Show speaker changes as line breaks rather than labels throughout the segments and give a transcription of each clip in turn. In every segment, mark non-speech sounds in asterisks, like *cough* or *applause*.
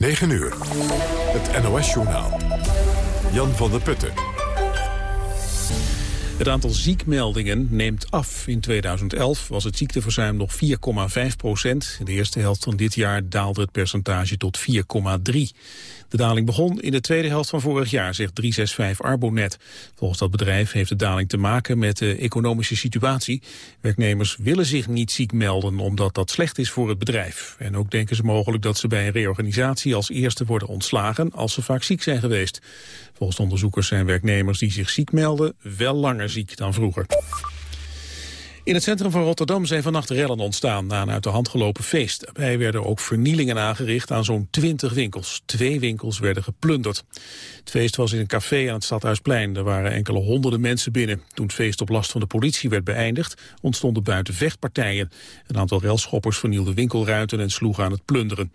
9 uur. Het NOS-journaal. Jan van der Putten.
Het aantal ziekmeldingen neemt af. In 2011 was het ziekteverzuim nog 4,5 procent. In de eerste helft van dit jaar daalde het percentage tot 4,3. De daling begon in de tweede helft van vorig jaar, zegt 365 Arbonet. Volgens dat bedrijf heeft de daling te maken met de economische situatie. Werknemers willen zich niet ziek melden omdat dat slecht is voor het bedrijf. En ook denken ze mogelijk dat ze bij een reorganisatie als eerste worden ontslagen als ze vaak ziek zijn geweest. Volgens onderzoekers zijn werknemers die zich ziek melden wel langer ziek dan vroeger. In het centrum van Rotterdam zijn vannacht rellen ontstaan na een uit de hand gelopen feest. Daarbij werden ook vernielingen aangericht aan zo'n 20 winkels. Twee winkels werden geplunderd. Het feest was in een café aan het Stadhuisplein. Er waren enkele honderden mensen binnen. Toen het feest op last van de politie werd beëindigd, ontstonden buiten vechtpartijen. Een aantal relschoppers vernielden winkelruiten en sloegen aan het plunderen.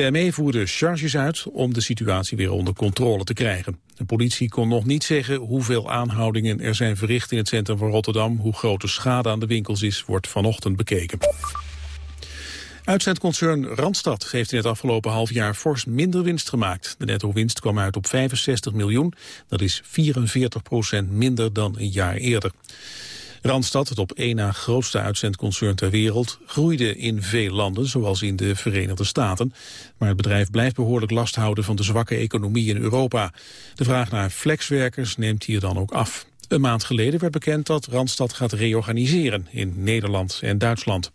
De ME voerde charges uit om de situatie weer onder controle te krijgen. De politie kon nog niet zeggen hoeveel aanhoudingen er zijn verricht in het centrum van Rotterdam. Hoe groot de schade aan de winkels is, wordt vanochtend bekeken. Uitzendconcern Randstad heeft in het afgelopen half jaar fors minder winst gemaakt. De netto-winst kwam uit op 65 miljoen. Dat is 44 procent minder dan een jaar eerder. Randstad, het op één na grootste uitzendconcern ter wereld, groeide in veel landen, zoals in de Verenigde Staten. Maar het bedrijf blijft behoorlijk last houden van de zwakke economie in Europa. De vraag naar flexwerkers neemt hier dan ook af. Een maand geleden werd bekend dat Randstad gaat reorganiseren in Nederland en Duitsland.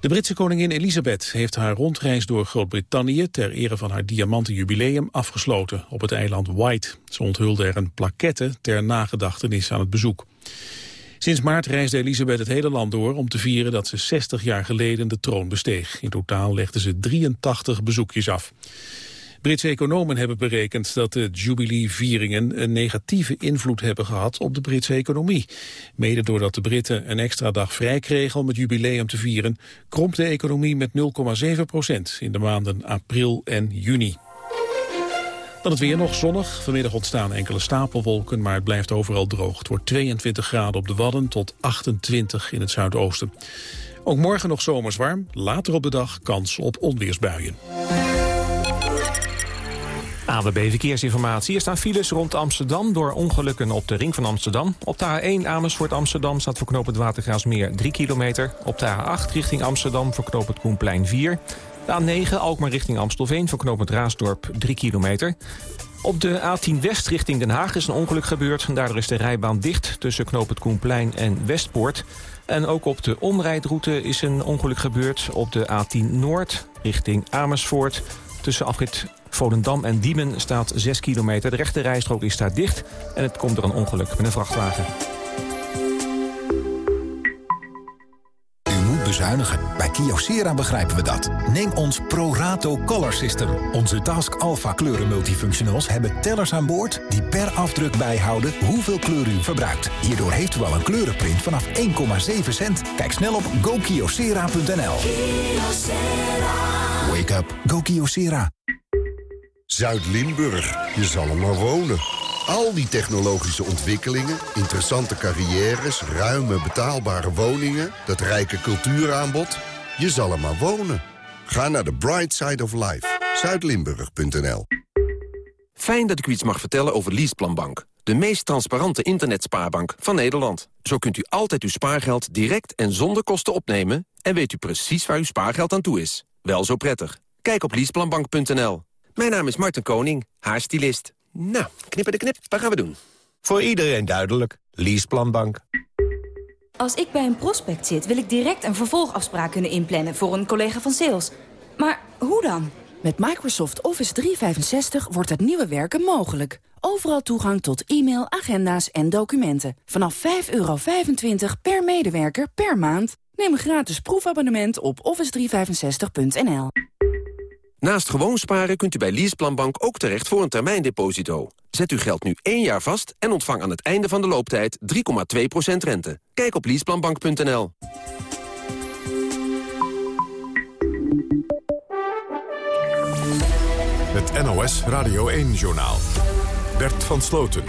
De Britse koningin Elisabeth heeft haar rondreis door Groot-Brittannië ter ere van haar diamanten jubileum afgesloten op het eiland White. Ze onthulde er een plaquette ter nagedachtenis aan het bezoek. Sinds maart reisde Elisabeth het hele land door om te vieren dat ze 60 jaar geleden de troon besteeg. In totaal legde ze 83 bezoekjes af. Britse economen hebben berekend dat de Jubilee-vieringen een negatieve invloed hebben gehad op de Britse economie. Mede doordat de Britten een extra dag vrij kregen om het jubileum te vieren, kromp de economie met 0,7 procent in de maanden april en juni. Dan het weer nog zonnig. Vanmiddag ontstaan enkele stapelwolken, maar het blijft overal droog. Het wordt 22 graden op de Wadden tot 28 in het zuidoosten. Ook morgen nog zomers warm, later op de dag kans op onweersbuien.
AWB Verkeersinformatie. Er staan files rond Amsterdam door ongelukken op de ring van Amsterdam. Op de A1 Amersfoort Amsterdam staat voor knoop het Watergraasmeer 3 kilometer. Op de A8 richting Amsterdam voor knoop het Koenplein 4. De A9 Alkmaar richting Amstelveen voor knoop het Raasdorp 3 kilometer. Op de A10 West richting Den Haag is een ongeluk gebeurd. Daardoor is de rijbaan dicht tussen knoop het Koenplein en Westpoort. En ook op de omrijdroute is een ongeluk gebeurd. Op de A10 Noord richting Amersfoort. Tussen afrit Volendam en Diemen staat 6 kilometer. De rechte rijstrook is daar dicht en het komt door een ongeluk met een vrachtwagen.
U moet bezuinigen. Bij Kyocera begrijpen we dat. Neem ons ProRato Color System. Onze Task Alpha kleuren multifunctionals hebben tellers aan boord... die per afdruk bijhouden hoeveel kleur u verbruikt. Hierdoor heeft u al een kleurenprint vanaf 1,7 cent. Kijk snel op gokyocera.nl. Wake up. Go Kyocera.
Zuid-Limburg, je zal er maar wonen. Al die technologische ontwikkelingen, interessante carrières... ruime betaalbare woningen, dat rijke cultuuraanbod... je zal er maar wonen. Ga naar de Bright Side of Life. Zuidlimburg.nl
Fijn dat ik u iets mag vertellen over Leaseplanbank. De meest transparante internetspaarbank van Nederland. Zo kunt u altijd uw spaargeld direct en zonder kosten opnemen... en weet u precies waar uw spaargeld aan toe is. Wel zo prettig. Kijk op leaseplanbank.nl. Mijn naam is Martin Koning, haarstylist. Nou, knippen de knip, wat gaan we doen?
Voor iedereen duidelijk. Leaseplanbank.
Als ik bij een prospect zit, wil ik direct een vervolgafspraak kunnen inplannen voor een collega van sales. Maar hoe dan?
Met Microsoft Office 365 wordt het nieuwe werken mogelijk. Overal toegang tot e-mail, agenda's en documenten. Vanaf 5,25 per medewerker per maand. Neem een gratis proefabonnement op office365.nl.
Naast gewoon sparen kunt u bij Leaseplanbank ook terecht voor een termijndeposito. Zet uw geld nu één jaar vast en ontvang aan het einde van de looptijd 3,2% rente. Kijk op leaseplanbank.nl.
Het NOS Radio 1-journaal. Bert van Sloten.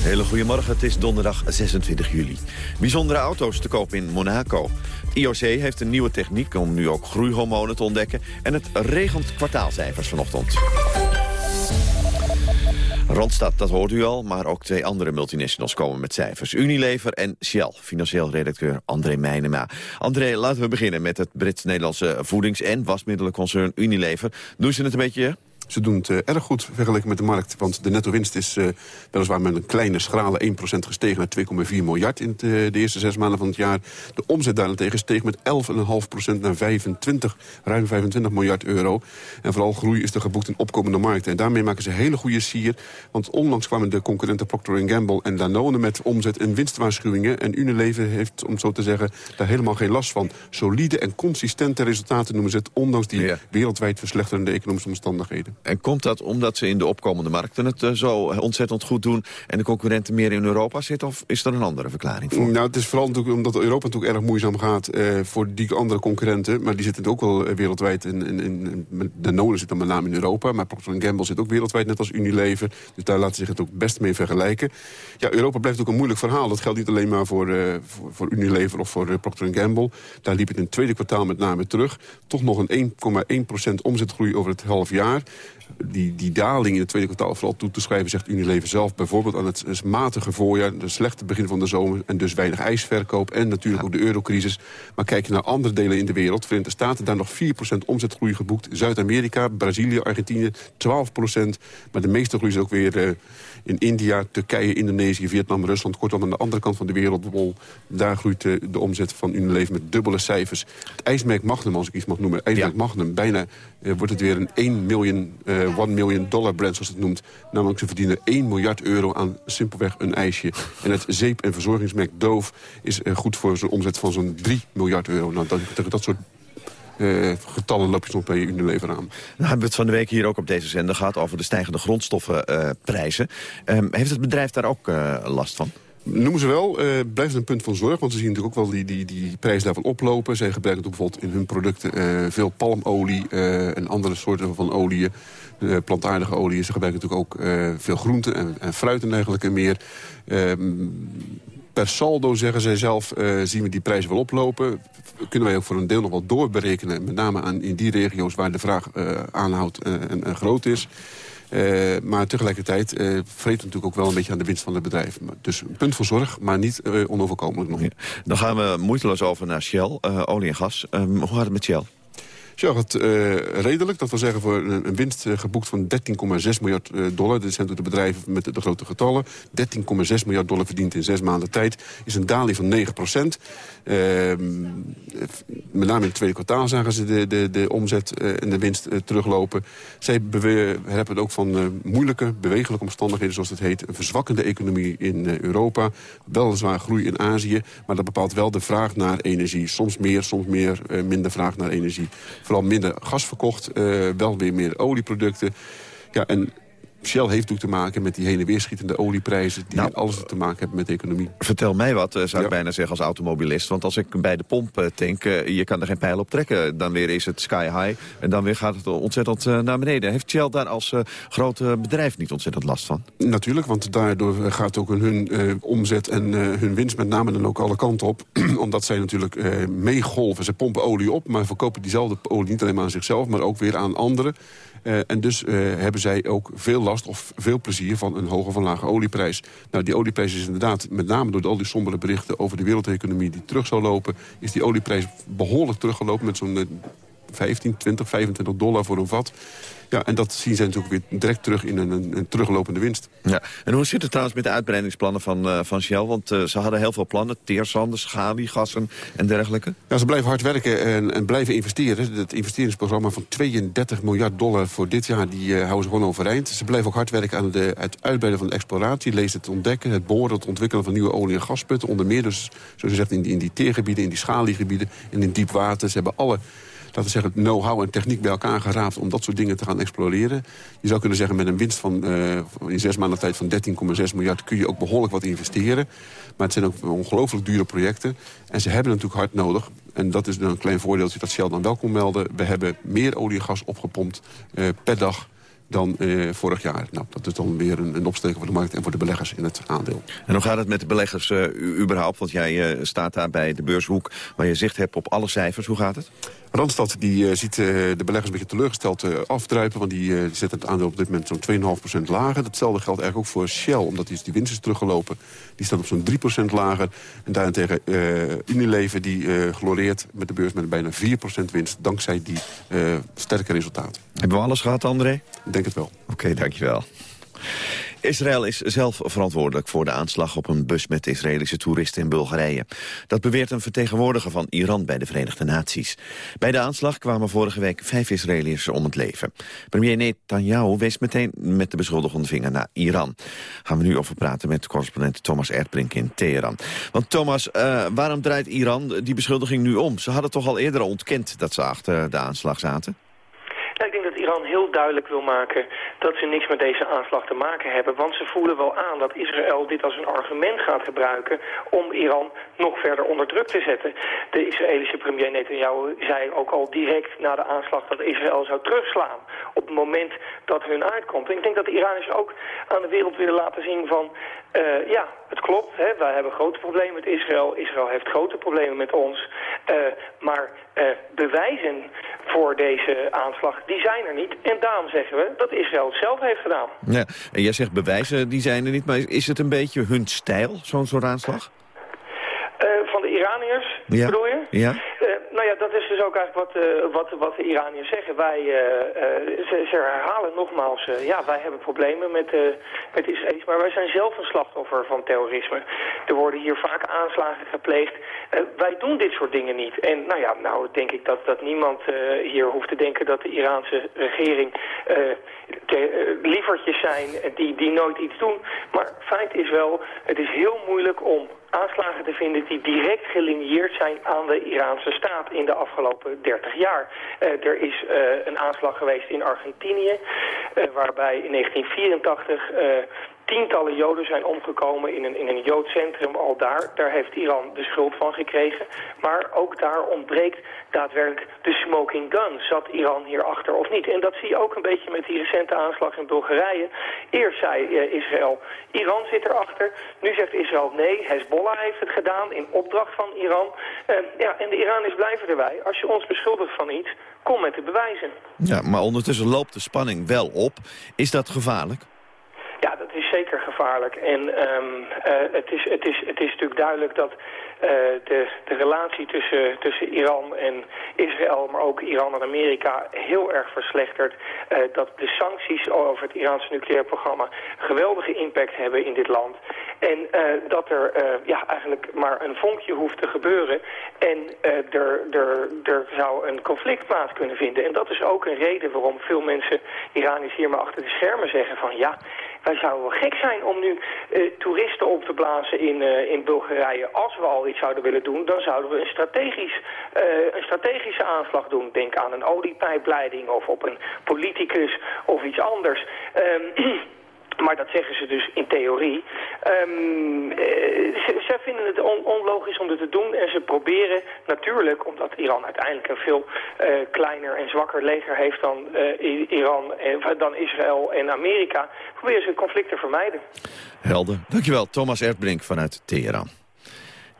Hele goedemorgen, het is donderdag 26 juli. Bijzondere auto's te koop in Monaco. IOC heeft een nieuwe techniek om nu ook groeihormonen te ontdekken. En het regent kwartaalcijfers vanochtend. Randstad, dat hoort u al, maar ook twee andere multinationals komen met cijfers. Unilever en Shell, financieel redacteur André Meijnema. André, laten we beginnen met het Brits-Nederlandse voedings- en wasmiddelenconcern Unilever. Doen ze het een beetje
ze doen het uh, erg goed vergeleken met de markt. Want de netto-winst is uh, weliswaar met een kleine schrale 1% gestegen naar 2,4 miljard in uh, de eerste zes maanden van het jaar. De omzet daarentegen steeg met 11,5% naar 25, ruim 25 miljard euro. En vooral groei is er geboekt in opkomende markten. En daarmee maken ze hele goede sier. Want onlangs kwamen de concurrenten Procter Gamble en Danone met omzet- en winstwaarschuwingen. En Unilever heeft, om zo te zeggen, daar helemaal geen last van. Solide en consistente resultaten noemen ze het, ondanks die ja. wereldwijd verslechterende economische omstandigheden.
En komt dat omdat ze in de opkomende markten het uh, zo ontzettend goed doen... en de concurrenten meer in Europa zitten? Of is er een andere verklaring voor?
Nou, het is vooral natuurlijk omdat Europa natuurlijk erg moeizaam gaat... Uh, voor die andere concurrenten. Maar die zitten ook wel uh, wereldwijd. In, in, in, de Nolen zit dan met name in Europa. Maar Procter Gamble zit ook wereldwijd, net als Unilever. Dus daar laten ze zich het ook best mee vergelijken. Ja, Europa blijft ook een moeilijk verhaal. Dat geldt niet alleen maar voor, voor, voor, Unilever of voor Procter Gamble. Daar liep het in het tweede kwartaal met name terug. Toch nog een 1,1% omzetgroei over het half jaar die, die daling in het tweede kwartaal vooral toe te schrijven, zegt Unilever zelf. Bijvoorbeeld aan het matige voorjaar, de slechte begin van de zomer... en dus weinig ijsverkoop en natuurlijk ook de eurocrisis. Maar kijk je naar andere delen in de wereld... Verenigde Staten daar nog 4% omzetgroei geboekt. Zuid-Amerika, Brazilië, Argentinië 12%. Maar de meeste groei is ook weer uh, in India, Turkije, Indonesië, Vietnam, Rusland. Kortom, aan de andere kant van de wereldbol... daar groeit uh, de omzet van Unilever met dubbele cijfers. Het ijsmerk Magnum, als ik iets mag noemen. IJsmerk ja. Magnum, bijna uh, wordt het weer een 1 miljoen... 1 million dollar brand, zoals het noemt. Namelijk, ze verdienen 1 miljard euro aan simpelweg een ijsje. En het zeep- en verzorgingsmerk Dove is uh, goed voor zo'n omzet van zo'n 3 miljard euro. Nou, dat, tegen dat soort uh, getallen loop je soms bij Unilever aan.
Nou hebben we het van de week hier ook op deze zender gehad... over de stijgende grondstoffenprijzen. Uh, um, heeft het bedrijf daar ook uh, last van?
Noemen ze wel, uh, blijft een punt van zorg. Want ze zien natuurlijk ook wel die, die, die prijzen daarvan oplopen. Zij gebruiken bijvoorbeeld in hun producten uh, veel palmolie uh, en andere soorten van oliën. Plantaardige oliën. Ze gebruiken natuurlijk ook veel groenten en, en fruit en dergelijke meer. Uh, per saldo, zeggen zij zelf, zien we die prijzen wel oplopen. Kunnen wij ook voor een deel nog wel doorberekenen. Met name aan, in die regio's waar de vraag aanhoudt en groot is. Uh, maar tegelijkertijd uh, vreet natuurlijk ook wel een beetje aan de winst van het bedrijf. Dus een punt van zorg, maar niet uh, onoverkomelijk nog.
Dan gaan we moeiteloos over naar Shell, olie en gas. Um, hoe gaat het met Shell?
Shell gaat uh, redelijk. Dat wil zeggen voor een, winst uh, geboekt van 13,6 miljard uh, dollar. Dit zijn de bedrijven met de, grote getallen. 13,6 miljard dollar verdiend in zes maanden tijd. Is een daling van 9 procent. met name in het tweede kwartaal zagen ze de, de, de omzet en de winst teruglopen. Zij hebben het ook van moeilijke, bewegelijke omstandigheden, zoals het heet. Een verzwakkende economie in Europa. Weliswaar groei in Azië. Maar dat bepaalt wel de vraag naar energie. Soms meer, soms meer, minder vraag naar energie vooral minder gas verkocht. Uh, wel weer meer olieproducten. Ja, en Shell heeft natuurlijk te maken met die heen en weer schietende olieprijzen... die nou, alles te maken hebben met de economie.
Vertel mij wat, zou ik bijna zeggen als automobilist. Want als ik bij de pomp tank, uh, je kan er geen pijl op trekken. Dan weer is het sky high en dan weer gaat het ontzettend naar beneden. Heeft Shell daar als uh, groot bedrijf niet ontzettend last van?
Natuurlijk, want daardoor gaat ook hun omzet en hun winst met name dan ook alle kanten op. *clears throat* Omdat zij natuurlijk meegolven. Ze pompen olie op, maar verkopen diezelfde olie niet alleen maar aan zichzelf... maar ook weer aan anderen. Uh, en dus uh, hebben zij ook veel last of veel plezier van een hoge van lage olieprijs. Nou, die olieprijs is inderdaad, met name door al die sombere berichten over de wereldeconomie die terug zou lopen, is die olieprijs behoorlijk teruggelopen met zo'n uh, 15, 20, 25 dollar voor een vat. Ja, en dat zien ze natuurlijk weer direct terug in een, een, een teruglopende winst.
Ja. En hoe zit het trouwens met de uitbreidingsplannen van, uh, van Shell? Want uh, ze hadden heel veel plannen, teerzanden, schaliegassen en dergelijke.
Ja, ze blijven hard werken en, en blijven investeren. Het investeringsprogramma van 32 miljard dollar voor dit jaar, die uh, houden ze gewoon overeind. Ze blijven ook hard werken aan de, het uitbreiden van de exploratie. Lees het ontdekken, het boren, het ontwikkelen van nieuwe olie- en gasputten. Onder meer dus, zoals je zegt, in die, in die teergebieden, in die schaliegebieden en in diep water. Ze hebben alle laten we zeggen, know-how en techniek bij elkaar geraapt... om dat soort dingen te gaan exploreren. Je zou kunnen zeggen, met een winst van uh, in zes maanden tijd van 13,6 miljard... kun je ook behoorlijk wat investeren. Maar het zijn ook ongelooflijk dure projecten. En ze hebben natuurlijk hard nodig. En dat is dan een klein voordeeltje dat Shell dan wel kon melden. We hebben meer olie en gas opgepompt uh, per dag dan uh, vorig jaar. Nou, dat is dan weer een, een opsteker voor de markt en voor de beleggers in het aandeel.
En hoe gaat het met de beleggers überhaupt? Want jij staat daar bij de beurshoek waar je zicht hebt op alle cijfers. Hoe gaat het?
Randstad die, ziet de beleggers een beetje teleurgesteld afdruipen... want die zet het aandeel op dit moment zo'n 2,5% lager. Datzelfde geldt eigenlijk ook voor Shell, omdat die, die winst is teruggelopen. Die staat op zo'n 3% lager. En daarentegen Unilever die gloreert met de beurs met bijna 4% winst... dankzij die sterke resultaten.
Hebben we alles gehad, André?
Ik denk het wel.
Oké, okay, dankjewel. Israël is zelf verantwoordelijk voor de aanslag op een bus met Israëlische toeristen in Bulgarije. Dat beweert een vertegenwoordiger van Iran bij de Verenigde Naties. Bij de aanslag kwamen vorige week vijf Israëliërs om het leven. Premier Netanyahu wees meteen met de beschuldigende vinger naar Iran. Gaan we nu over praten met correspondent Thomas Erdbrink in Teheran. Want Thomas, uh, waarom draait Iran die beschuldiging nu om? Ze hadden toch al eerder ontkend dat ze achter de aanslag zaten?
Iran heel duidelijk wil maken dat ze niks met deze aanslag te maken hebben. Want ze voelen wel aan dat Israël dit als een argument gaat gebruiken om Iran nog verder onder druk te zetten. De Israëlische premier Netanyahu zei ook al direct na de aanslag dat Israël zou terugslaan op het moment dat hun uitkomt. En ik denk dat de Iraniërs ook aan de wereld willen laten zien van uh, ja, het klopt. Hè, wij hebben grote problemen met Israël. Israël heeft grote problemen met ons. Uh, maar uh, bewijzen voor deze aanslag, die zijn er niet. En daarom zeggen we dat Israël het zelf heeft gedaan.
Ja, en jij zegt bewijzen, die zijn er niet. Maar is het een beetje hun stijl, zo'n soort aanslag?
van de Iraniërs,
ja.
bedoel je?
Ja.
Nou ja, dat is dus ook wat, uh, wat, wat de Iraniërs zeggen. Wij, uh, uh, ze, ze, herhalen nogmaals, ja, wij hebben problemen met, met Israëli's, maar wij zijn zelf een slachtoffer van terrorisme. Er worden hier vaak aanslagen gepleegd. wij doen dit soort dingen niet. En nou ja, nou denk ik dat, dat niemand hier hoeft te denken dat de Iraanse regering te, lievertjes zijn die, die nooit iets doen. Maar feit is wel, het is heel moeilijk om aanslagen te vinden die direct gelinieerd zijn aan de Iraanse staat in de afgelopen 30 jaar. Uh, er is uh, een aanslag geweest in Argentinië, uh, waarbij in 1984 tientallen Joden zijn omgekomen in een, in een Joods centrum al daar. Daar heeft Iran de schuld van gekregen. Maar ook daar ontbreekt daadwerkelijk de smoking gun. Zat Iran hierachter of niet? En dat zie je ook een beetje met die recente aanslag in Bulgarije. Eerst zei uh, Israël, Iran zit erachter. Nu zegt Israël, nee, Hezbollah heeft het gedaan in opdracht van Iran. Uh, ja, en de Iraniërs blijven erbij. Als je ons beschuldigt van iets, kom met de bewijzen.
Ja, maar ondertussen loopt de spanning wel op. Is dat gevaarlijk?
Ja, dat is zeker gevaarlijk. En um, uh, het, is, het, is, het is natuurlijk duidelijk dat uh, de, de relatie tussen, tussen Iran en Israël, maar ook Iran en Amerika, heel erg verslechtert. Uh, dat de sancties over het Iraanse nucleair programma geweldige impact hebben in dit land. En dat er ja, eigenlijk maar een vonkje hoeft te gebeuren en er, er, er zou een conflict plaats kunnen vinden. En dat is ook een reden waarom veel mensen, Iraniërs hier maar achter de schermen zeggen van ja, wij zouden wel gek zijn om nu uh, toeristen op te blazen in, uh, in Bulgarije. Als we al iets zouden willen doen, dan zouden we een, strategisch, uh, een strategische aanslag doen. Denk aan een oliepijpleiding of op een politicus of iets anders. Um, *clears throat* Maar dat zeggen ze dus in theorie. Um, ze, vinden het on, onlogisch om dit te doen. En ze proberen natuurlijk, omdat Iran uiteindelijk een veel uh, kleiner en zwakker leger heeft dan uh, Iran, en, dan Israël en Amerika, proberen ze conflict te vermijden.
Helder. Dankjewel, Thomas Erdbrink vanuit Teheran.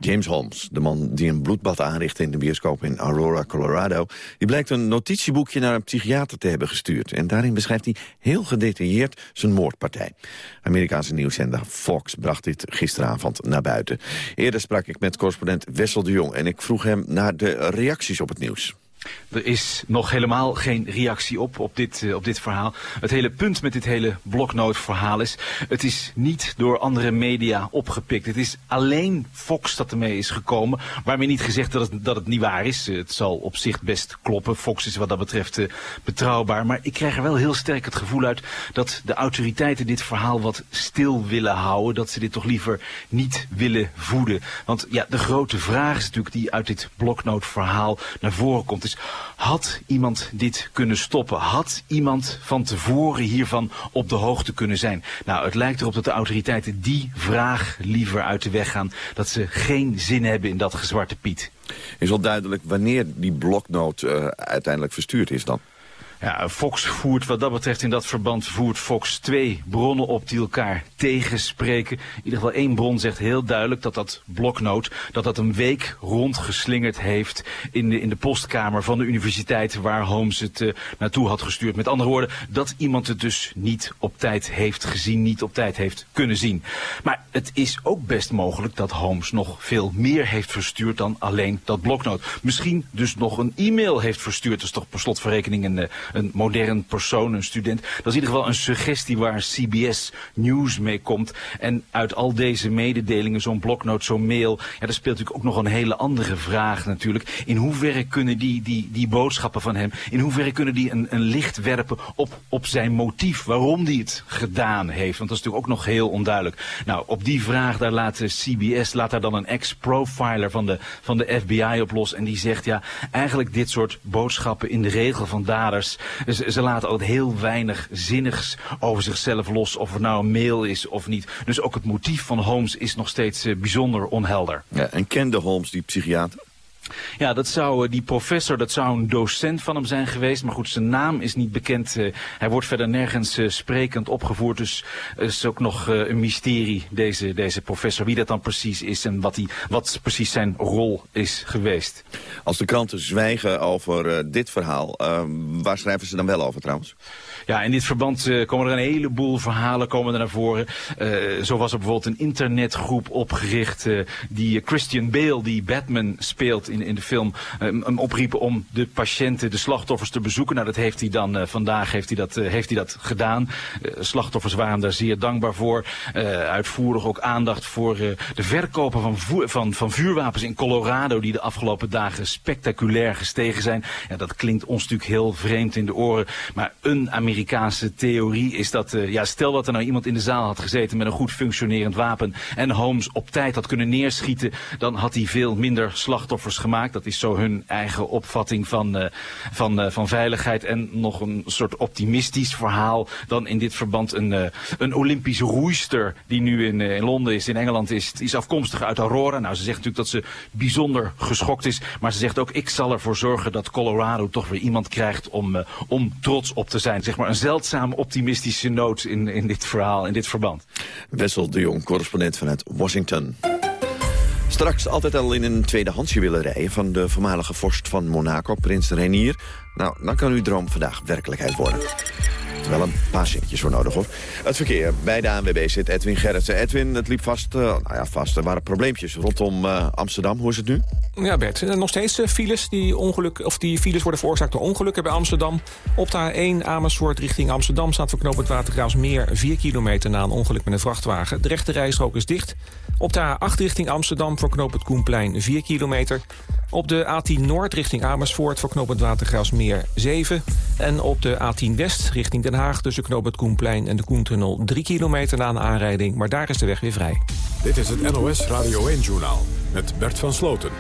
James Holmes, de man die een bloedbad aanrichtte in de bioscoop in Aurora, Colorado... die blijkt een notitieboekje naar een psychiater te hebben gestuurd. En daarin beschrijft hij heel gedetailleerd zijn moordpartij. Amerikaanse nieuwszender Fox bracht dit gisteravond naar buiten. Eerder sprak ik met correspondent Wessel de Jong... en ik vroeg hem naar de reacties op het nieuws.
Er is nog helemaal geen reactie op, op dit, uh, op dit verhaal. Het hele punt met dit hele bloknootverhaal is... het is niet door andere media opgepikt. Het is alleen Fox dat ermee is gekomen. Waarmee niet gezegd dat het, dat het niet waar is. het zal op zich best kloppen. Fox is wat dat betreft uh, betrouwbaar. Maar ik krijg er wel heel sterk het gevoel uit... dat de autoriteiten dit verhaal wat stil willen houden. Dat ze dit toch liever niet willen voeden. Want ja, de grote vraag is natuurlijk die uit dit bloknootverhaal naar voren komt is, had iemand dit kunnen stoppen? Had iemand van tevoren hiervan op de hoogte kunnen zijn? Nou, het lijkt erop dat de autoriteiten die vraag liever uit de weg gaan. Dat ze geen zin hebben in dat gezwarte piet.
Is al duidelijk wanneer die bloknoot uh, uiteindelijk verstuurd is dan?
Ja, Fox voert wat dat betreft in dat verband voert Fox twee bronnen op die elkaar tegenspreken. In ieder geval één bron zegt heel duidelijk dat dat bloknoot, dat dat een week rondgeslingerd heeft in de, in de postkamer van de universiteit waar Holmes het uh, naartoe had gestuurd. Met andere woorden, dat iemand het dus niet op tijd heeft gezien, niet op tijd heeft kunnen zien. Maar het is ook best mogelijk dat Holmes nog veel meer heeft verstuurd dan alleen dat bloknoot. Misschien dus nog een e-mail heeft verstuurd. Dat is toch per slot van rekening een, een modern persoon, een student. Dat is in ieder geval een suggestie waar CBS News mee komt. En uit al deze mededelingen, zo'n bloknoot, zo'n mail... ja, daar speelt natuurlijk ook nog een hele andere vraag natuurlijk. In hoeverre kunnen die, die, die boodschappen van hem... in hoeverre kunnen die een, een licht werpen op, op zijn motief... waarom hij het gedaan heeft? Want dat is natuurlijk ook nog heel onduidelijk. Nou, op die vraag, daar laat CBS... laat daar dan een ex-profiler van de, van de FBI op los... en die zegt, ja, eigenlijk dit soort boodschappen in de regel van daders... Ze, ze laten ook heel weinig zinnigs over zichzelf los... of het nou een mail is of niet. Dus ook het motief van Holmes is nog steeds uh, bijzonder onhelder.
Ja, en kende Holmes die psychiater?
Ja, dat zou, die professor, dat zou een docent van hem zijn geweest. Maar goed, zijn naam is niet bekend. Uh, hij wordt verder nergens uh, sprekend opgevoerd. Dus is ook nog een mysterie, deze, deze professor. Wie dat dan precies is en wat, die, wat precies zijn rol is geweest.
Als de kranten zwijgen over dit verhaal, waar schrijven ze dan wel over trouwens?
Ja, in dit verband uh, komen er een heleboel verhalen komen naar voren. Uh, zo was er bijvoorbeeld een internetgroep opgericht uh, die Christian Bale, die Batman speelt in, in de film, hem opriepen om de patiënten, de slachtoffers te bezoeken. Nou, dat heeft hij dan vandaag heeft hij dat, heeft hij dat gedaan. slachtoffers waren daar zeer dankbaar voor. uitvoerig ook aandacht voor de verkopen van, van, van vuurwapens in Colorado die de afgelopen dagen spectaculair gestegen zijn. Ja, dat klinkt ons natuurlijk heel vreemd in de oren, maar een Amerikaanse Amerikaanse theorie is dat, uh, ja, stel dat er nou iemand in de zaal had gezeten met een goed functionerend wapen en Holmes op tijd had kunnen neerschieten, dan had hij veel minder slachtoffers gemaakt. Dat is zo hun eigen opvatting van, uh, van, uh, van veiligheid en nog een soort optimistisch verhaal dan in dit verband een, een Olympische roeister die nu in, in Londen is, in Engeland is, is afkomstig uit Aurora. Nou, ze zegt natuurlijk dat ze bijzonder geschokt is, maar ze zegt ook ik zal ervoor zorgen dat Colorado toch weer iemand krijgt om, om trots op te zijn. Zeg maar een zeldzaam optimistische noot in, in dit verhaal, in dit verband.
Wessel de Jong, correspondent vanuit Washington. Straks altijd al in een tweedehandsje willen rijden... van de voormalige vorst van Monaco, prins Renier. Nou, dan kan uw droom vandaag werkelijkheid worden. Wel een paar centjes voor nodig hoor. Het verkeer bij de ANWB zit Edwin Gerritsen. Edwin, het liep vast, uh, nou ja, vast. Er waren probleempjes rondom uh, Amsterdam. Hoe is het nu?
Ja, Bert. Nog steeds files die, ongeluk, of die files worden veroorzaakt door ongelukken bij Amsterdam. Op de A1 Amersfoort richting Amsterdam staat voor knooppunt Watergraafsmeer 4 kilometer na een ongeluk met een vrachtwagen. De rechte rijstrook is dicht. Op de A8 richting Amsterdam voor knooppunt Koenplein 4 kilometer. Op de A10 Noord richting Amersfoort voor knooppunt Watergraafsmeer 7. En op de A10 West richting Den Haag tussen knooppunt Koenplein en de Koentunnel 3 kilometer na een aanrijding. Maar daar is de weg weer vrij.
Dit is het NOS Radio 1-journaal met Bert van Sloten.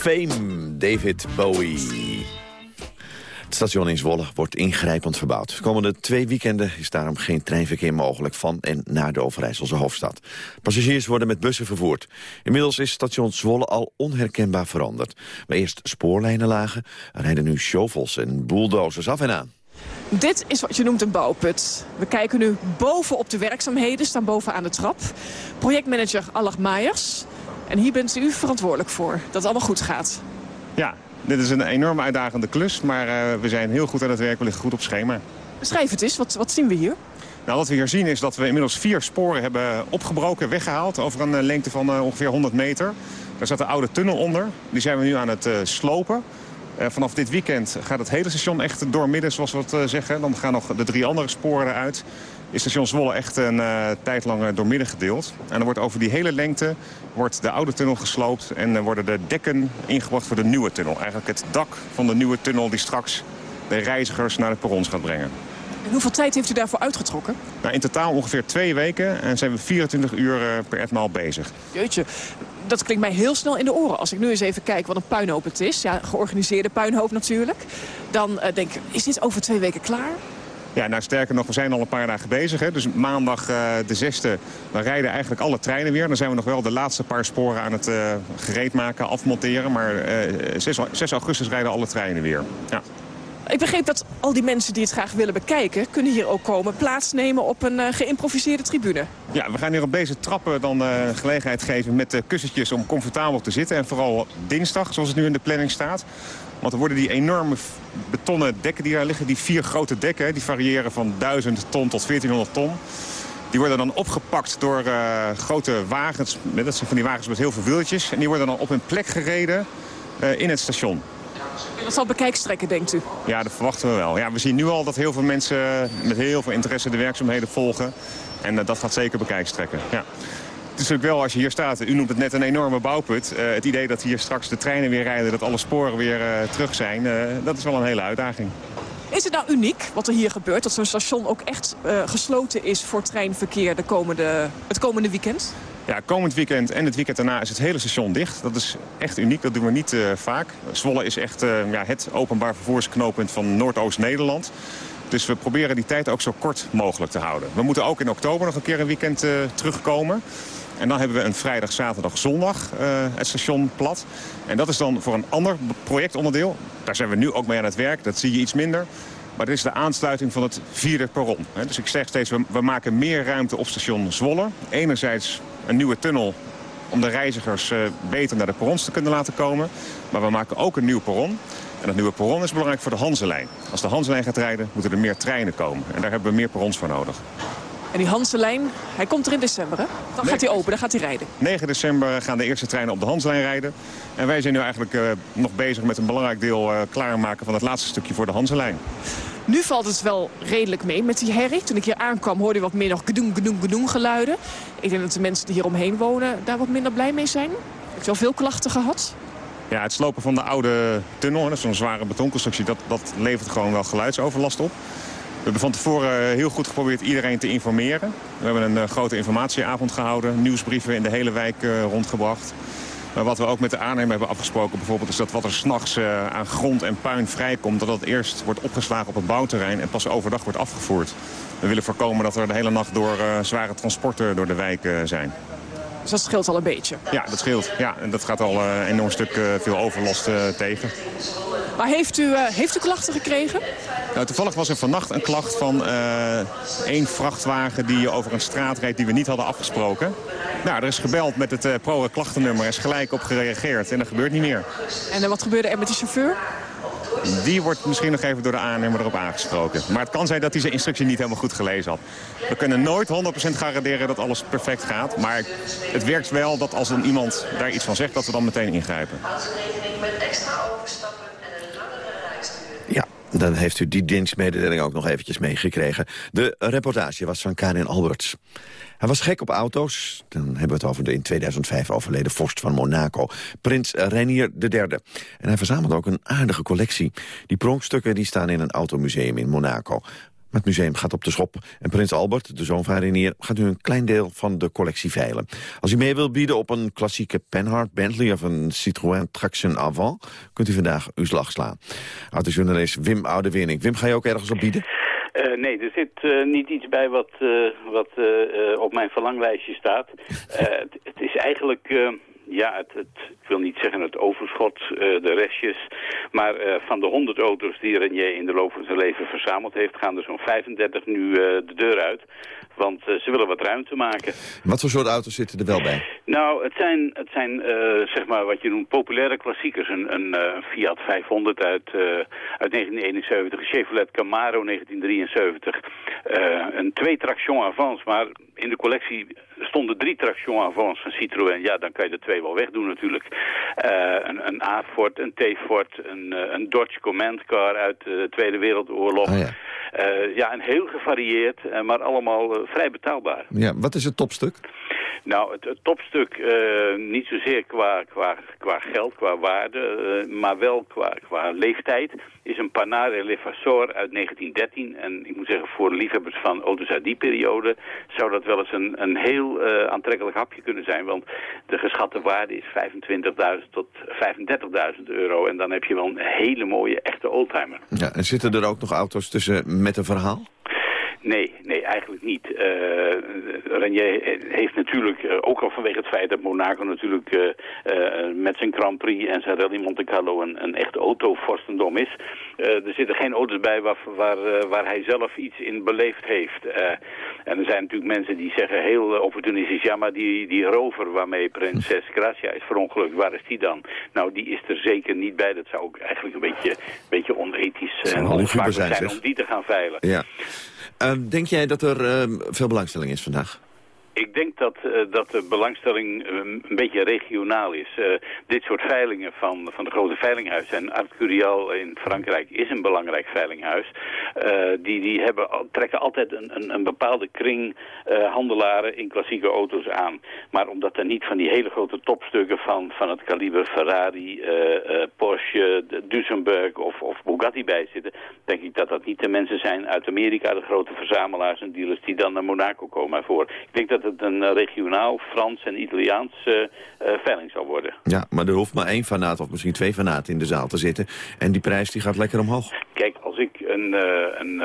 Fame, David Bowie. Het station in Zwolle wordt ingrijpend verbouwd. De komende twee weekenden is daarom geen treinverkeer mogelijk... van en naar de Overijsselse hoofdstad. Passagiers worden met bussen vervoerd. Inmiddels is station Zwolle al onherkenbaar veranderd. Waar eerst spoorlijnen lagen, rijden nu shovels en bulldozers af en aan.
Dit is wat je noemt een bouwput. We kijken nu boven op de werkzaamheden, staan boven aan de trap. Projectmanager Allard Meijers. En hier bent u verantwoordelijk voor, dat het allemaal goed gaat.
Ja, dit is een enorm uitdagende klus, maar uh, we zijn heel goed aan het werk. We liggen goed op schema.
Beschrijf het eens, wat, wat zien we hier?
Nou, wat we hier zien is dat we inmiddels vier sporen hebben opgebroken, weggehaald... over een uh, lengte van uh, ongeveer 100 meter. Daar zat een oude tunnel onder. Die zijn we nu aan het slopen. vanaf dit weekend gaat het hele station echt doormidden, zoals we het zeggen. Dan gaan nog de drie andere sporen eruit is station Zwolle echt een uh, tijd lang doormidden gedeeld. En dan wordt over die hele lengte wordt de oude tunnel gesloopt... en dan worden de dekken ingebracht voor de nieuwe tunnel. Eigenlijk het dak van de nieuwe tunnel die straks de reizigers naar de perrons gaat brengen.
En hoeveel tijd heeft u daarvoor uitgetrokken?
Nou, in totaal ongeveer twee weken en zijn we 24 uur per etmaal bezig.
Jeetje, dat klinkt mij heel snel in de oren. Als ik nu eens even kijk wat een puinhoop het is, ja, georganiseerde puinhoop natuurlijk... dan uh, denk ik, is dit over twee weken klaar?
Ja, nou sterker nog, we zijn al een paar dagen bezig. Hè. Dus maandag uh, de 6e, dan rijden eigenlijk alle treinen weer. Dan zijn we nog wel de laatste paar sporen aan het uh, gereed maken, afmonteren. Maar uh, 6, 6, augustus rijden alle treinen weer. Ja.
Ik begreep dat al die mensen die het graag willen bekijken... kunnen hier ook komen plaatsnemen op een uh, geïmproviseerde tribune.
Ja, we gaan hier op deze trappen dan uh, gelegenheid geven met uh, kussentjes om comfortabel te zitten. En vooral dinsdag, zoals het nu in de planning staat. Want er worden die enorme betonnen dekken die daar liggen, die vier grote dekken... die variëren van 1000 ton tot 1400 ton... Die worden dan opgepakt door uh, grote wagens. Dat zijn van die wagens met heel veel wieltjes. En die worden dan op hun plek gereden uh, in het station.
En dat zal bekijkstrekken, denkt u?
Ja, dat verwachten we wel. Ja, we zien nu al dat heel veel mensen met heel veel interesse de werkzaamheden volgen. En uh, dat gaat zeker bekijkstrekken, ja. Het is natuurlijk wel, als je hier staat, u noemt het net een enorme bouwput. Uh, het idee dat hier straks de treinen weer rijden, dat alle sporen weer uh, terug zijn, uh, dat is wel een hele uitdaging.
Is het nou uniek wat er hier gebeurt? Dat zo'n station ook echt gesloten is voor treinverkeer de komende, het komende weekend?
Ja, komend weekend en het weekend daarna is het hele station dicht. Dat is echt uniek, dat doen we niet vaak. Zwolle is echt ja, het openbaar vervoersknooppunt van Noordoost-Nederland. Dus we proberen die tijd ook zo kort mogelijk te houden. We moeten ook in oktober nog een keer een weekend terugkomen. En dan hebben we een vrijdag, zaterdag, zondag uh, het station plat. En dat is dan voor een ander projectonderdeel. Daar zijn we nu ook mee aan het werk, dat zie je iets minder. Maar dit is de aansluiting van het vierde perron. Dus ik zeg steeds, we, maken meer ruimte op station Zwolle. Enerzijds een nieuwe tunnel om de reizigers uh, beter naar de perrons te kunnen laten komen. Maar we maken ook een nieuw perron. En dat nieuwe perron is belangrijk voor de Hanselijn. Als de Hanselijn gaat rijden, moeten er meer treinen komen. En daar hebben we meer perrons voor nodig.
En die Hanselijn, hij komt er in december, hè? Dan gaat hij open, dan gaat hij rijden.
9 december gaan de eerste treinen op de Hanselijn rijden. En wij zijn nu eigenlijk uh, nog bezig met een belangrijk deel uh, klaarmaken van het laatste stukje voor de Hanselijn.
Nu valt het wel redelijk mee met die herrie. Toen ik hier aankwam hoorde je wat meer nog gedoen, gedoen, gedoen geluiden. Ik denk dat de mensen die hier omheen wonen daar wat minder blij mee zijn. Heb je al veel klachten gehad?
Ja, het slopen van de oude tunnel, zo'n zware betonconstructie, dat, dat levert gewoon wel geluidsoverlast op. We hebben van tevoren heel goed geprobeerd iedereen te informeren. We hebben een uh, grote informatieavond gehouden. Nieuwsbrieven in de hele wijk uh, rondgebracht. Maar wat we ook met de aannemer hebben afgesproken bijvoorbeeld... is dat wat er s'nachts aan grond en puin vrijkomt... dat dat eerst wordt opgeslagen op het bouwterrein en pas overdag wordt afgevoerd. We willen voorkomen dat er de hele nacht door zware transporten door de wijk zijn.
Dus dat scheelt al een beetje?
Ja, dat scheelt. Ja, en dat gaat al een enorm stuk veel overlast tegen.
Maar heeft u, heeft u klachten gekregen?
Nou, toevallig was er vannacht een klacht van één vrachtwagen die over een straat reed die we niet hadden afgesproken. Nou, er is gebeld met het pro-klachtennummer, er is gelijk op gereageerd en dat gebeurt niet meer.
En wat gebeurde er met die chauffeur?
Die wordt misschien nog even door de aannemer erop aangesproken. Maar het kan zijn dat hij zijn instructie niet helemaal goed gelezen had. We kunnen nooit 100% garanderen dat alles perfect gaat. Maar het werkt wel dat als dan iemand daar iets van zegt, dat we dan meteen ingrijpen. Als rekening met extra overstappen
ja, dan heeft u die dienstmededeling ook nog eventjes meegekregen. De reportage was van Karin Alberts. Hij was gek op auto's. Dan hebben we het over de in 2005 overleden vorst van Monaco. Prins Reinier III. En hij verzamelde ook een aardige collectie. Die pronkstukken die staan in een automuseum in Monaco. Het museum gaat op de schop en prins Albert, de zoon van Reinier, gaat nu een klein deel van de collectie veilen. Als u mee wilt bieden op een klassieke Panhard Bentley of een Citroën Traction Avant, kunt u vandaag uw slag slaan. Autojournalist Wim Oudewinning. Wim, ga je ook ergens op bieden?
Uh, nee, er zit uh, niet iets bij wat, uh, wat op mijn verlanglijstje staat. *laughs* Het, is eigenlijk ja, het, het, ik wil niet zeggen het overschot, uh, de restjes. Maar uh, van de 100 auto's die Renier in de loop van zijn leven verzameld heeft... gaan er zo'n 35 nu uh, de deur uit. Want ze willen wat ruimte maken.
Wat voor soort auto's zitten er wel bij?
Nou, het zijn, het zijn zeg maar wat je noemt populaire klassiekers. Een, een Fiat 500 uit, uit 1971, een Chevrolet Camaro 1973. een twee traction avance, maar in de collectie stonden drie traction avance van Citroën. Ja, dan kan je de twee wel wegdoen natuurlijk. Uh, een, een A-Ford, een T-Ford, een, uh, een Dodge Command Car uit de Tweede Wereldoorlog.
Oh, ja.
Uh, ja, en heel gevarieerd, maar allemaal vrij betaalbaar.
Ja, wat is het topstuk?
Nou, het, topstuk uh, niet zozeer qua, qua, qua geld, qua waarde, uh, maar wel qua, qua leeftijd, is een Panare Levasseur uit 1913. En ik moet zeggen, voor liefhebbers van auto's uit die periode zou dat wel eens een, een heel uh, aantrekkelijk hapje kunnen zijn. Want de geschatte waarde is 25.000 tot 35.000 euro. En dan heb je wel een hele mooie, echte oldtimer.
Ja, en zitten er ook nog auto's tussen met een verhaal?
Nee, nee, eigenlijk niet. Uh, Renier heeft natuurlijk, uh, ook al vanwege het feit dat Monaco natuurlijk uh, met zijn Grand Prix en zijn Rally Monte Carlo een, een echte autovorstendom is. er zitten geen auto's bij waar, waar, waar hij zelf iets in beleefd heeft. en er zijn natuurlijk mensen die zeggen heel opportunistisch, ja maar die, die rover waarmee prinses Gracia is verongelukt, waar is die dan? Nou, die is er zeker niet bij. Dat zou ook eigenlijk een beetje, beetje onethisch en onsmakelijk zijn om die te gaan veilen.
Ja. Uh, denk jij dat er uh, veel belangstelling is vandaag?
Ik denk dat, uh, dat de belangstelling uh, een beetje regionaal is. Uh, dit soort veilingen van, van de grote veilinghuizen... en Art Curial in Frankrijk is een belangrijk veilinghuis... die, die hebben, trekken altijd een, een, een bepaalde kring handelaren in klassieke auto's aan. Maar omdat er niet van die hele grote topstukken van, van het kaliber Ferrari, Porsche, Duesenberg of, of Bugatti bij zitten... denk ik dat dat niet de mensen zijn uit Amerika, de grote verzamelaars en dealers... die dan naar Monaco komen voor. Ik denk dat het een regionaal Frans en Italiaans uh, uh, veiling zal worden.
Ja, maar er hoeft maar één fanaat of misschien twee fanaten in de zaal te zitten. En die prijs die gaat lekker omhoog.
Kijk, als ik een, uh, een,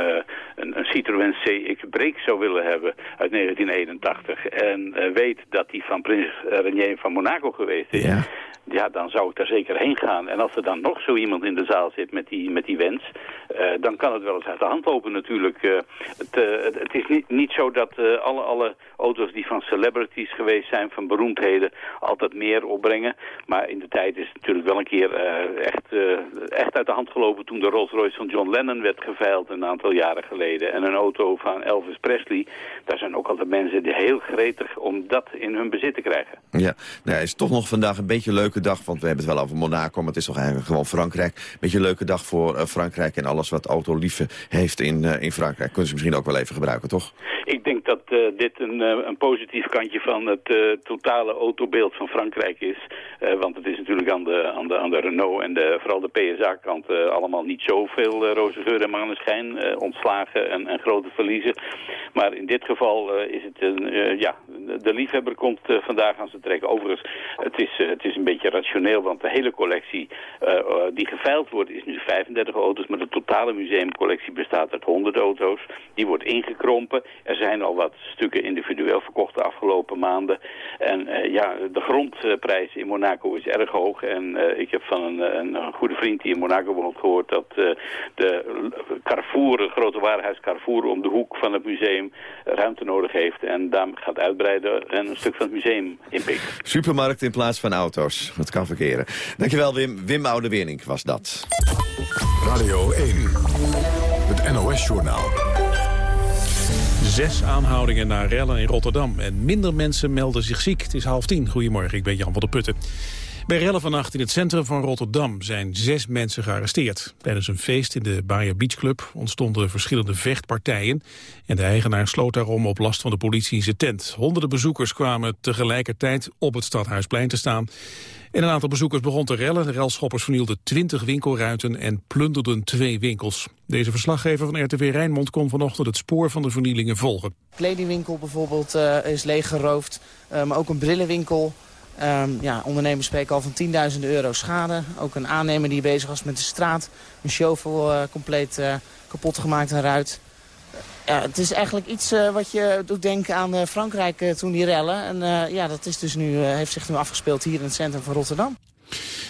een, een Citroën CX Break zou willen hebben uit 1981... en weet dat die van prins Renier van Monaco geweest is...
Ja
ja, dan zou ik daar zeker heen gaan. En als er dan nog zo iemand in de zaal zit met die, met die wens, dan kan het wel eens uit de hand lopen natuurlijk. Het, het, het, is niet, niet zo dat alle, alle auto's die van celebrities geweest zijn, van beroemdheden, altijd meer opbrengen. Maar in de tijd is het natuurlijk wel een keer echt, echt uit de hand gelopen toen de Rolls Royce van John Lennon werd geveild een aantal jaren geleden. En een auto van Elvis Presley, daar zijn ook altijd mensen die heel gretig om dat in hun bezit te krijgen.
Ja, nou, is toch nog vandaag een beetje leuk leuke dag, want we hebben het wel over Monaco... maar het is toch eigenlijk gewoon Frankrijk. Beetje een leuke dag voor uh, Frankrijk en alles wat autoliefde heeft in, uh, in Frankrijk. Kunnen ze misschien ook wel even gebruiken, toch?
Ik denk dat uh, dit een, een positief kantje van het totale autobeeld van Frankrijk is. want het is natuurlijk aan de, aan de, aan de Renault en de, vooral de PSA-kant allemaal niet zoveel roze en maneschijn. ontslagen en, grote verliezen. Maar in dit geval is het een, ja, de liefhebber komt vandaag aan zijn trekken. Overigens, het is, het is een beetje rationeel, want de hele collectie die geveild wordt is nu 35 auto's, maar de totale museumcollectie bestaat uit 100 auto's. Die wordt ingekrompen. Er zijn al wat stukken individueel verkocht de afgelopen maanden. En ja, de grondprijs in Monaco is erg hoog. En ik heb van een, een, goede vriend die in Monaco woont gehoord dat de Carrefour, het grote warenhuis Carrefour om de hoek van het museum ruimte nodig heeft. En daarmee gaat uitbreiden en een stuk van het museum inpikken.
Supermarkt in plaats van auto's. Het kan verkeren. Dankjewel Wim. Wim Oude was dat.
Radio 1. Het NOS-journaal.
Zes aanhoudingen naar rellen in Rotterdam. En minder mensen melden zich ziek. Het is half tien. Goedemorgen, ik ben Jan van der Putten. Bij rellen vannacht in het centrum van Rotterdam zijn zes mensen gearresteerd. Tijdens een feest in de Bayer Beach Club ontstonden verschillende vechtpartijen. En de eigenaar sloot daarom op last van de politie in zijn tent. Honderden bezoekers kwamen tegelijkertijd op het Stadhuisplein te staan. En een aantal bezoekers begon te rellen. De relschoppers vernielden 20 winkelruiten en plunderden twee winkels. Deze verslaggever van RTV Rijnmond kon vanochtend het spoor van de vernielingen volgen.
Kledingwinkel bijvoorbeeld uh, is leeggeroofd, uh, maar ook een brillenwinkel. Um, ja, ondernemers spreken al van tienduizenden euro schade. Ook een aannemer die bezig was met de straat. Een shovel uh, compleet kapot gemaakt en ruit. Ja, het is eigenlijk iets wat je doet denken aan Frankrijk toen die rellen. En ja, dat is dus nu, heeft zich nu afgespeeld hier in het centrum van Rotterdam.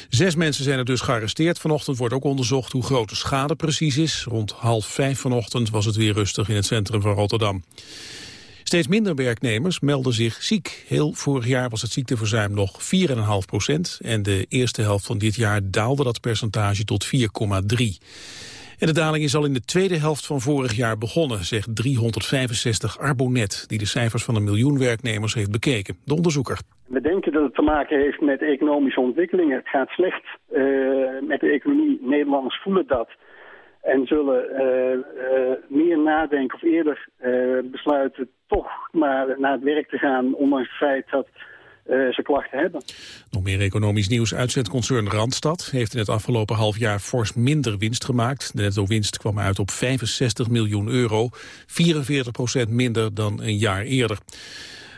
Zes mensen zijn er dus gearresteerd. Vanochtend wordt ook onderzocht hoe groot de schade precies is. Rond half vijf vanochtend was het weer rustig in het centrum van Rotterdam. Steeds minder werknemers melden zich ziek. Heel vorig jaar was het ziekteverzuim nog 4,5 procent. En de eerste helft van dit jaar daalde dat percentage tot 4,3. En de daling is al in de tweede helft van vorig jaar begonnen, zegt 365 Arbonet, die de cijfers van een miljoen werknemers heeft bekeken. De onderzoeker.
We denken dat het te maken heeft met economische ontwikkelingen. Het gaat slecht uh, met de economie. Nederlanders voelen dat. En zullen uh, uh, meer nadenken of eerder besluiten toch maar naar het werk te gaan. Ondanks het feit dat ze klachten hebben.
Nog meer economisch nieuws. Uitzendconcern Randstad heeft in het afgelopen half jaar fors minder winst gemaakt. De netto-winst kwam uit op 65 miljoen euro, 44 procent minder dan een jaar eerder.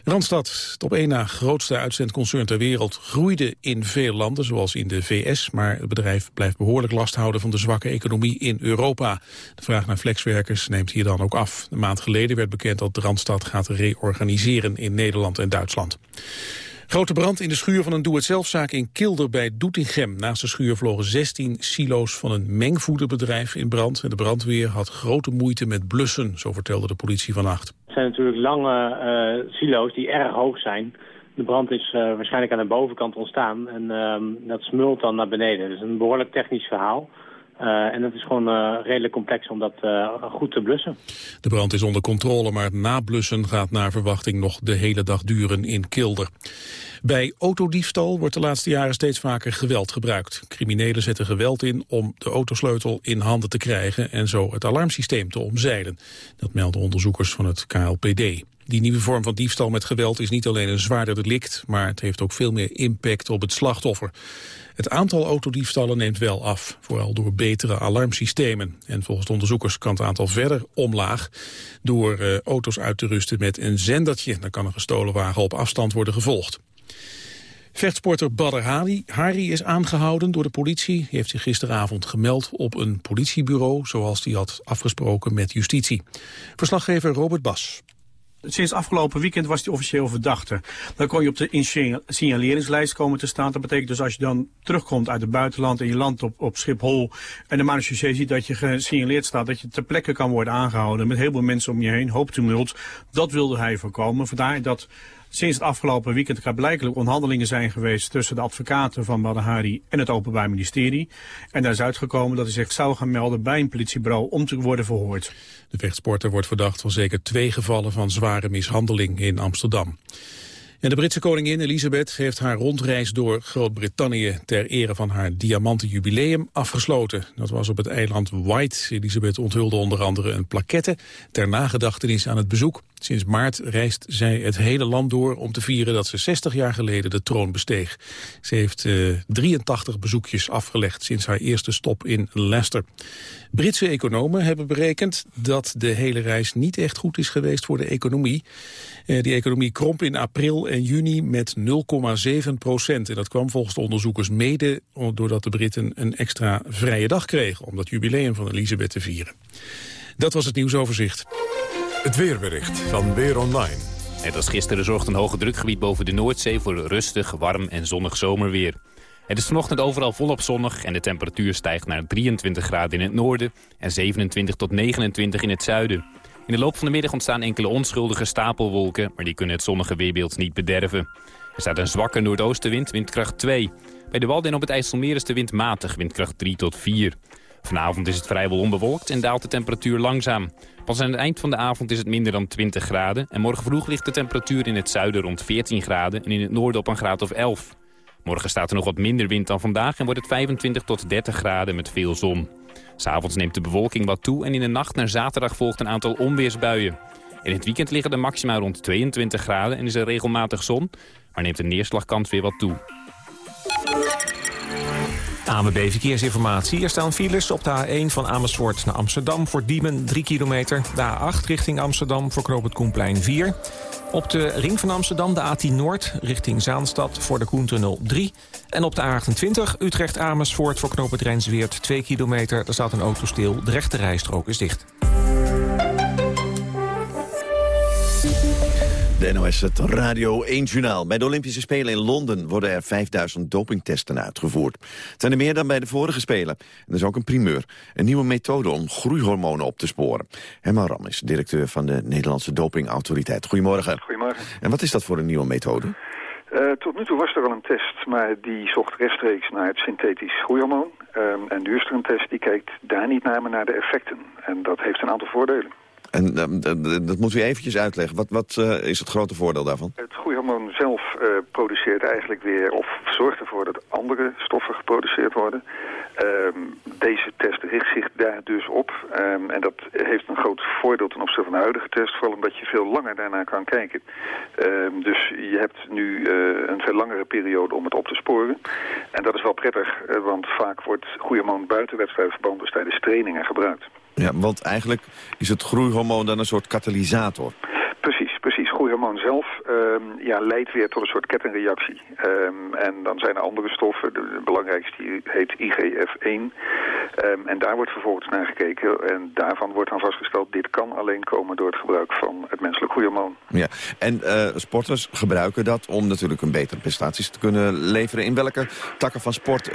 Randstad, top 1 na grootste uitzendconcern ter wereld, groeide in veel landen, zoals in de VS. Maar het bedrijf blijft behoorlijk last houden van de zwakke economie in Europa. De vraag naar flexwerkers neemt hier dan ook af. Een maand geleden werd bekend dat Randstad gaat reorganiseren in Nederland en Duitsland. Grote brand in de schuur van een doe-het-zelfzaak in Kilder bij Doetinchem. Naast de schuur vlogen 16 silo's van een mengvoederbedrijf in brand. En de brandweer had grote moeite met blussen, zo vertelde de politie vannacht.
Het zijn natuurlijk lange uh, silo's die erg hoog zijn. De brand is uh, waarschijnlijk aan de bovenkant ontstaan en uh, dat smult dan naar beneden. Dus een behoorlijk technisch verhaal. Uh, en het is gewoon uh, redelijk complex om dat uh, goed te blussen.
De brand is onder controle, maar het nablussen gaat naar verwachting nog de hele dag duren in Kilder. Bij autodiefstal wordt de laatste jaren steeds vaker geweld gebruikt. Criminelen zetten geweld in om de autosleutel in handen te krijgen en zo het alarmsysteem te omzeilen. Dat melden onderzoekers van het KLPD. Die nieuwe vorm van diefstal met geweld is niet alleen een zwaarder delict, maar het heeft ook veel meer impact op het slachtoffer. Het aantal autodiefstallen neemt wel af, vooral door betere alarmsystemen. En volgens de onderzoekers kan het aantal verder omlaag door uh, auto's uit te rusten met een zendertje. Dan kan een gestolen wagen op afstand worden gevolgd. Vechtsporter Badr Hari, Hari is aangehouden door de politie. Hij heeft zich gisteravond gemeld op een politiebureau... zoals hij had afgesproken met justitie. Verslaggever Robert Bas.
Sinds afgelopen weekend was hij officieel verdachte. Dan kon je op de signaleringslijst komen te staan. Dat betekent dus als je dan terugkomt uit het buitenland en je landt op, op Schiphol... en de marechaussee ziet dat je gesignaleerd staat... dat je ter plekke kan worden aangehouden met heel veel mensen om je heen. Hoop tumult. Dat wilde hij voorkomen. Vandaar dat sinds het afgelopen weekend blijkelijk onderhandelingen zijn geweest tussen de advocaten van Badahari en het Openbaar Ministerie. En daar is uitgekomen dat hij zich zou gaan melden bij een politiebureau om te worden verhoord.
De vechtsporter wordt verdacht van zeker twee gevallen van zware mishandeling in Amsterdam. En de Britse koningin Elisabeth heeft haar rondreis door Groot-Brittannië ter ere van haar diamanten jubileum afgesloten. Dat was op het eiland White. Elisabeth onthulde onder andere een plaquette ter nagedachtenis aan het bezoek. Sinds maart reist zij het hele land door om te vieren dat ze 60 jaar geleden de troon besteeg. Ze heeft uh, 83 bezoekjes afgelegd sinds haar eerste stop in Leicester. Britse economen hebben berekend dat de hele reis niet echt goed is geweest voor de economie. Uh, die economie kromp in april en juni met 0,7 procent. En dat kwam volgens de onderzoekers mede doordat de Britten een extra vrije dag kregen om dat jubileum van Elisabeth te vieren. Dat was het nieuwsoverzicht.
Het weerbericht van Weer Online.
Net als gisteren zorgt een hoge drukgebied boven de Noordzee voor rustig, warm en zonnig zomerweer. Het is vanochtend overal volop zonnig en de temperatuur stijgt naar 23 graden in het noorden en 27 tot 29 in het zuiden. In de loop van de middag ontstaan enkele onschuldige stapelwolken, maar die kunnen het zonnige weerbeeld niet bederven. Er staat een zwakke noordoostenwind, windkracht 2. Bij de Walden en op het IJsselmeer is de wind matig, windkracht 3 tot 4. Vanavond is het vrijwel onbewolkt en daalt de temperatuur langzaam. Pas aan het eind van de avond is het minder dan 20 graden... en morgen vroeg ligt de temperatuur in het zuiden rond 14 graden... en in het noorden op een graad of 11. Morgen staat er nog wat minder wind dan vandaag en wordt het 25 tot 30 graden met veel zon. S'avonds neemt de bewolking wat toe en in de nacht naar zaterdag volgt een aantal onweersbuien. In het weekend liggen de maxima rond 22 graden en is er regelmatig zon, maar neemt de neerslagkant weer wat toe.
AMB Verkeersinformatie. Er staan files op de A1 van Amersfoort naar Amsterdam voor Diemen 3 kilometer. De A8 richting Amsterdam voor Knoop Koenplein 4. Op de ring van Amsterdam de A10 Noord richting Zaanstad voor de Koentunnel 3. En op de A28 Utrecht-Amersfoort voor Knoop het Rijnsweert 2 kilometer. Daar staat een auto stil. De rechte rijstrook is dicht.
De NOS, het Radio 1 Journaal. Bij de Olympische Spelen in Londen worden er 5000 dopingtesten uitgevoerd. Het zijn er meer dan bij de vorige Spelen. En er is ook een primeur. Een nieuwe methode om groeihormonen op te sporen. Herman Ram is directeur van de Nederlandse Dopingautoriteit. Goedemorgen.
Goedemorgen.
En wat is dat voor een nieuwe methode?
Uh, tot nu toe was er al een test, maar die zocht rechtstreeks naar het synthetisch groeihormoon. Um, en nu is er een test die kijkt daar niet naar, maar naar de effecten. En dat heeft een aantal voordelen.
En uh, dat moet u eventjes uitleggen. Wat, wat uh, is het grote voordeel daarvan?
Het groeihormoon zelf uh, produceert eigenlijk weer, of zorgt ervoor dat andere stoffen geproduceerd worden. Um, deze test richt zich daar dus op. Um, en dat heeft een groot voordeel ten opzichte van de huidige test. Vooral omdat je veel langer daarnaar kan kijken. Dus je hebt nu een veel langere periode om het op te sporen. En dat is wel prettig, want vaak wordt groeihormoon buiten wedstrijdverband, dus tijdens trainingen gebruikt.
Ja, want eigenlijk is het groeihormoon dan een soort katalysator.
Precies. Groeihormoon zelf um, ja, leidt weer tot een soort kettingreactie. Um, en dan zijn er andere stoffen, de, de belangrijkste die heet IGF-1. Um, en daar wordt vervolgens naar gekeken en daarvan wordt dan vastgesteld... dit kan alleen komen door het gebruik van het menselijk groeihormoon.
Ja, en uh, sporters gebruiken dat om natuurlijk een betere prestaties te kunnen leveren. In welke takken van sport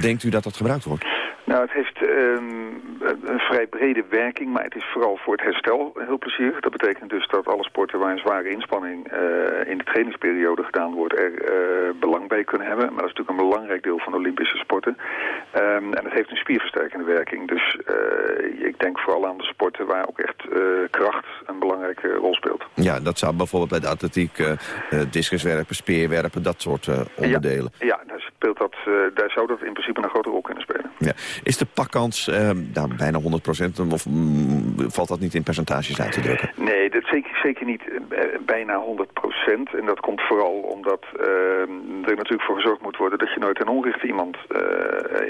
denkt u dat dat gebruikt wordt?
Nou, het heeft um, een vrij brede werking, maar het is vooral voor het herstel heel plezierig. Dat betekent dus dat alle sporten waar een zware inspanning uh, in de trainingsperiode gedaan wordt er uh, belang bij kunnen hebben. Maar dat is natuurlijk een belangrijk deel van de Olympische sporten. Um, en het heeft een spierversterkende werking. Dus uh, ik denk vooral aan de sporten waar ook echt kracht een belangrijke rol speelt.
Ja, dat zou bijvoorbeeld bij de atletiek, discuswerpen, speerwerpen, dat soort onderdelen.
Ja, ja daar, speelt dat, daar zou dat in principe een grote rol kunnen spelen.
Ja. Is de pakkans uh, nou, bijna 100 procent of mm, valt dat niet in percentages uit te drukken?
Nee, dat zeker, zeker niet bijna 100 procent. En dat komt vooral omdat uh, er natuurlijk voor gezorgd moet worden dat je nooit een onrecht iemand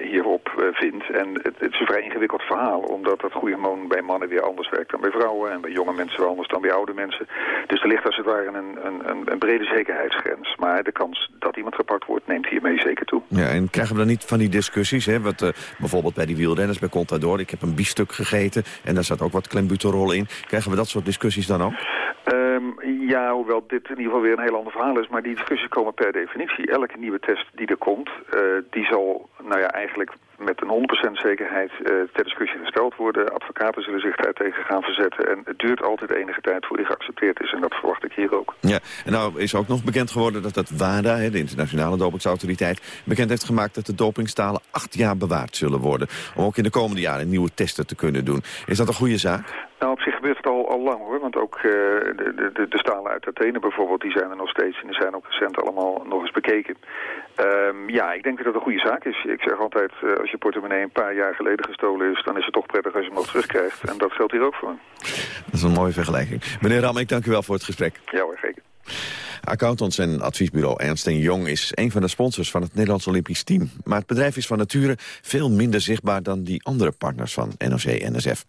hierop vindt. En het, is een vrij ingewikkeld verhaal, omdat dat goede hormoon bij mannen weer anders werkt dan bij vrouwen. En bij jonge mensen wel anders dan bij oude mensen. Dus er ligt als het ware een, een, een brede zekerheidsgrens. Maar de kans dat iemand gepakt wordt neemt hiermee zeker toe.
Ja, en krijgen we dan niet van die discussies, hè? Wat, bijvoorbeeld bij die wielrenners, bij Contador. Ik heb een biefstuk gegeten en daar zat ook wat klembuterol in. Krijgen we dat soort discussies dan ook?
Ja, hoewel dit in ieder geval weer een heel ander verhaal is. Maar die discussies komen per definitie. Elke nieuwe test die er komt, uh, die zal nou ja, eigenlijk met een 100% zekerheid uh, ter discussie gesteld worden. Advocaten zullen zich daar tegen gaan verzetten. En het duurt altijd enige tijd voor die geaccepteerd is. En dat verwacht ik hier ook.
Ja, en nou is ook nog bekend geworden dat het WADA, de internationale dopingsautoriteit, bekend heeft gemaakt dat de dopingstalen acht jaar bewaard zullen worden. Om ook in de komende jaren nieuwe testen te kunnen doen. Is dat een goede zaak?
Nou, op zich gebeurt het al, al lang hoor. Want ook uh, de, de, de stalen uit Athene bijvoorbeeld, die zijn er nog steeds. En die zijn ook recent allemaal nog eens bekeken. Um, ja, ik denk dat dat een goede zaak is. Ik zeg altijd, uh, als je portemonnee een paar jaar geleden gestolen is... dan is het toch prettig als je hem nog terugkrijgt. En dat geldt hier ook voor.
Dat is een mooie vergelijking. Meneer Ram, ik dank u wel voor het gesprek.
Ja hoor, zeker.
Accountants en adviesbureau Ernst Jong is een van de sponsors van het Nederlands Olympisch Team. Maar het bedrijf is van nature veel minder zichtbaar dan die andere partners van NOC-NSF.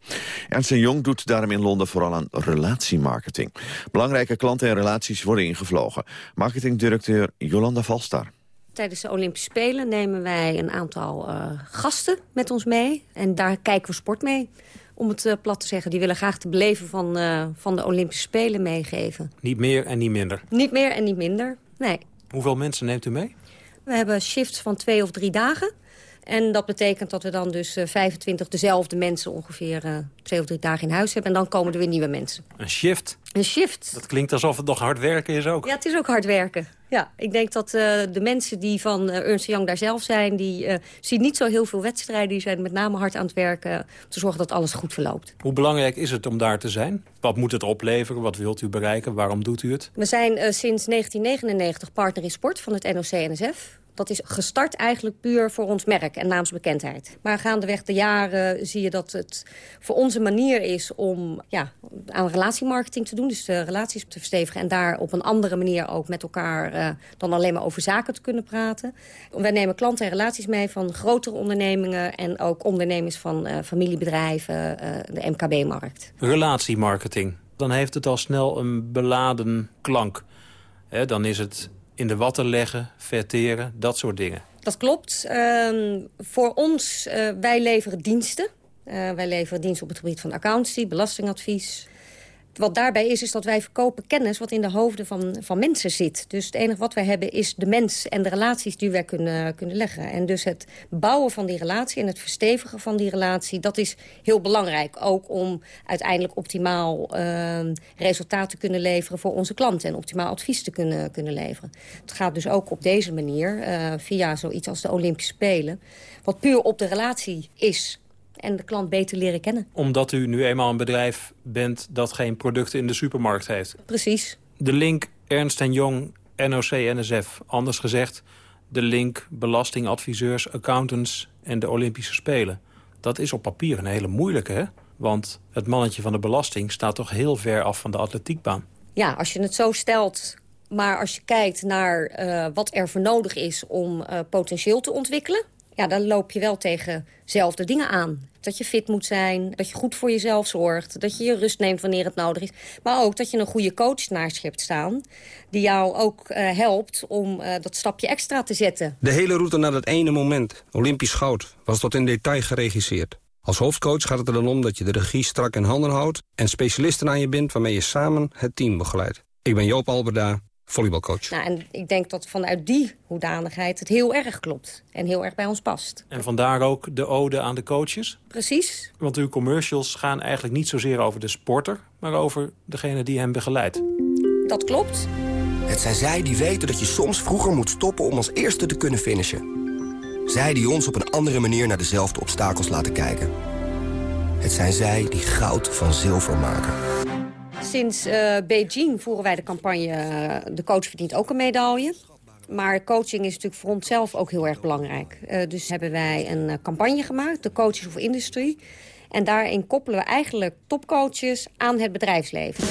Ernst Jong doet daarom in Londen vooral aan relatiemarketing. Belangrijke klanten en relaties worden ingevlogen. Marketingdirecteur Jolanda Valstar.
Tijdens de Olympische Spelen nemen wij een aantal uh, gasten met ons mee. En daar kijken we sport mee om het uh, plat te zeggen. Die willen graag de beleven van, uh, van de Olympische Spelen meegeven.
Niet meer en niet minder?
Niet meer en niet minder, nee.
Hoeveel mensen neemt u mee?
We hebben shifts van twee of drie dagen. En dat betekent dat we dan dus uh, 25 dezelfde mensen ongeveer twee of drie dagen in huis hebben. En dan komen er weer nieuwe mensen.
Een shift?
Een shift.
Dat klinkt alsof het nog hard werken is ook.
Ja, het is ook hard werken. Ja, ik denk dat uh, de mensen die van uh, Ernst Young daar zelf zijn... die uh, zien niet zo heel veel wedstrijden. Die zijn met name hard aan het werken om te zorgen dat alles goed verloopt.
Hoe belangrijk is het om daar te zijn? Wat moet het opleveren? Wat wilt u bereiken? Waarom doet u het?
We zijn sinds 1999 partner in sport van het NOC-NSF. Dat is gestart eigenlijk puur voor ons merk en naamsbekendheid. Maar gaandeweg de jaren zie je dat het voor onze manier is om ja, aan relatiemarketing te doen. Dus de relaties te verstevigen en daar op een andere manier ook met elkaar uh, dan alleen maar over zaken te kunnen praten. Wij nemen klanten en relaties mee van grotere ondernemingen en ook ondernemers van uh, familiebedrijven, uh, de MKB-markt.
Relatiemarketing, dan heeft het al snel een beladen klank. Dan is het in de watten leggen, verteren, dat soort dingen.
Dat klopt. Uh, voor ons, uh, wij leveren diensten. Uh, wij leveren diensten op het gebied van accountancy, belastingadvies, wat daarbij is, is dat wij verkopen kennis wat in de hoofden van, van mensen zit. Dus het enige wat wij hebben is de mens en de relaties die wij kunnen, kunnen leggen. En dus het bouwen van die relatie en het verstevigen van die relatie... dat is heel belangrijk. Ook om uiteindelijk optimaal uh, resultaat te kunnen leveren voor onze klanten... en optimaal advies te kunnen, kunnen leveren. Het gaat dus ook op deze manier, uh, via zoiets als de Olympische Spelen... wat puur op de relatie is en de klant beter leren kennen.
Omdat u nu eenmaal een bedrijf bent dat geen producten in de supermarkt heeft.
Precies.
De link Ernst Jong, NOC, NSF. Anders gezegd, de link belastingadviseurs, accountants en de Olympische Spelen. Dat is op papier een hele moeilijke, hè? Want het mannetje van de belasting staat toch heel ver af van de atletiekbaan.
Ja, als je het zo stelt, maar als je kijkt naar uh, wat er voor nodig is om uh, potentieel te ontwikkelen... ja, dan loop je wel tegen zelfde dingen aan. Dat je fit moet zijn, dat je goed voor jezelf zorgt... dat je je rust neemt wanneer het nodig is. Maar ook dat je een goede coach naast je hebt staan... die jou ook uh, helpt om uh, dat stapje extra te zetten.
De hele route naar dat ene moment, Olympisch goud... was tot in detail geregisseerd. Als hoofdcoach gaat het er dan om dat je de regie strak in handen houdt... en specialisten aan je bindt waarmee je samen het team begeleidt. Ik ben Joop Alberda, volleybalcoach.
Nou, en ik denk dat vanuit die hoedanigheid het heel erg klopt. En heel erg bij ons past.
En vandaar ook de ode aan de coaches?
Precies.
Want uw commercials gaan eigenlijk niet zozeer over de sporter... maar over degene die hem begeleidt.
Dat klopt.
Het zijn zij die weten dat je soms vroeger moet stoppen... om als eerste te kunnen finishen. Zij die ons op een andere manier naar dezelfde obstakels laten kijken. Het zijn zij die goud van zilver maken.
Sinds uh, Beijing voeren wij de campagne uh, De coach verdient ook een medaille. Maar coaching is natuurlijk voor onszelf ook heel erg belangrijk. Uh, dus hebben wij een campagne gemaakt, de Coaches of Industry. En daarin koppelen we eigenlijk topcoaches aan het bedrijfsleven.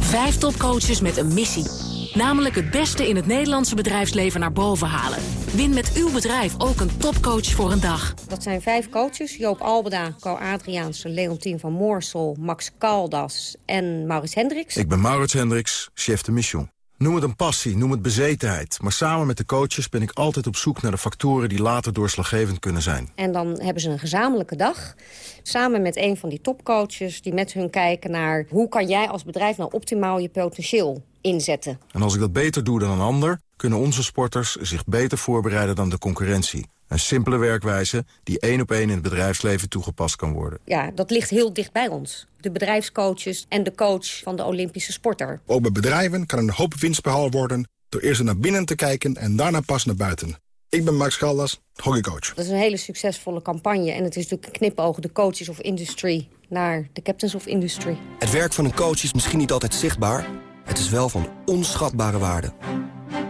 Vijf topcoaches met een missie. Namelijk het beste in het Nederlandse bedrijfsleven naar boven halen. Win met uw bedrijf ook een topcoach voor een dag.
Dat zijn vijf coaches. Joop Albeda, Co Adriaanse, Leontien van Moorsel, Max Kaldas en Maurits Hendricks.
Ik ben Maurits Hendricks, chef de mission. Noem het een passie, noem het bezetenheid. Maar samen met de coaches ben ik altijd op zoek naar de factoren... die later doorslaggevend kunnen zijn.
En dan hebben ze een gezamenlijke dag. Samen met een van die topcoaches die met hun kijken naar... hoe kan jij als bedrijf nou optimaal je potentieel inzetten.
En als ik dat beter doe dan een ander... kunnen onze sporters zich beter voorbereiden dan de concurrentie. Een simpele werkwijze die één op één in het bedrijfsleven toegepast kan worden.
Ja, dat ligt heel dicht bij ons. De bedrijfscoaches en de coach van de Olympische sporter.
Ook bij bedrijven kan een hoop winst behaald worden... door eerst naar binnen te kijken en daarna pas naar buiten. Ik ben Max Galdas, hockeycoach.
Dat is een hele succesvolle campagne. En het is natuurlijk een knipoog de coaches of industry naar de captains of industry.
Het werk van een coach is misschien niet altijd zichtbaar... Het is wel van onschatbare waarde.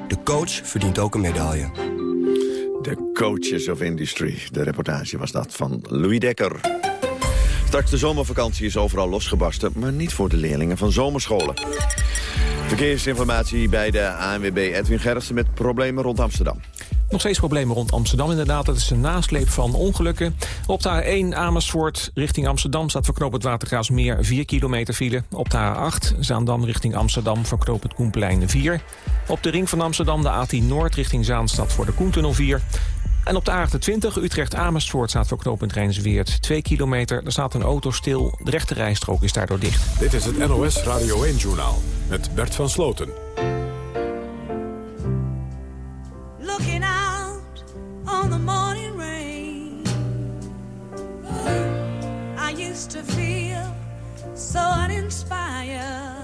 De coach verdient ook een medaille.
De Coaches of Industry. De reportage was dat van Louis Dekker. Straks de zomervakantie is overal losgebarsten... maar niet voor de leerlingen van zomerscholen. Verkeersinformatie bij de ANWB Edwin Gerritsen... met problemen rond Amsterdam.
Nog steeds problemen rond Amsterdam inderdaad. Dat is een nasleep van ongelukken. Op de A1 Amersfoort richting Amsterdam staat voor het Watergraafsmeer 4 kilometer file. Op de A8 Zaandam richting Amsterdam voor het Koenplein 4. Op de ring van Amsterdam de A10 Noord richting Zaanstad voor de Koentunnel 4. En op de A28 Utrecht-Amersfoort staat voor knooppunt Rijnsweert 2 kilometer. Er staat een auto stil. De rechte rijstrook is daardoor dicht.
Dit is het NOS Radio 1-journaal met Bert van Sloten.
Looking out on the morning rain I used to feel so uninspired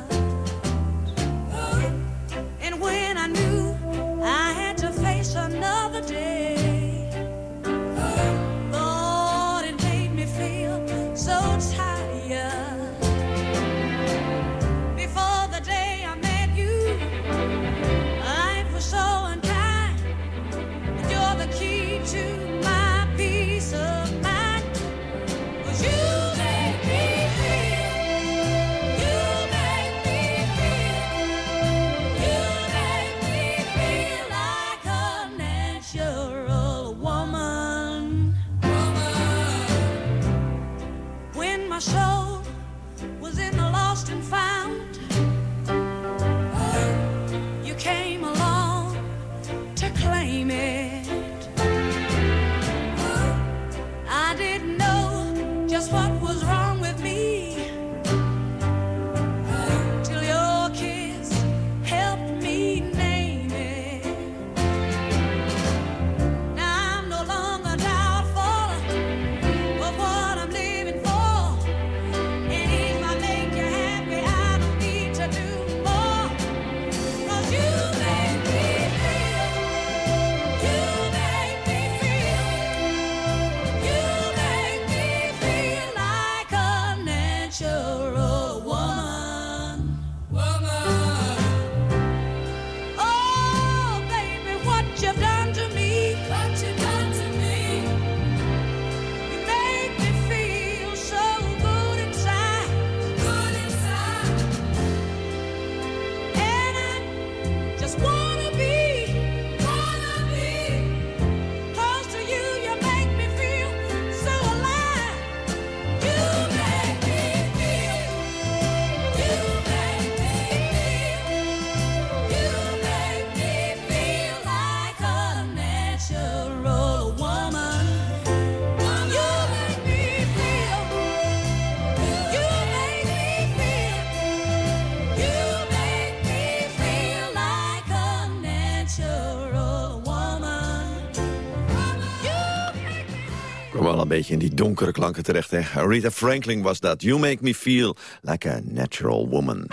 een beetje in die donkere klanken terecht. Hè? Rita Franklin was dat. You make me feel like a natural woman.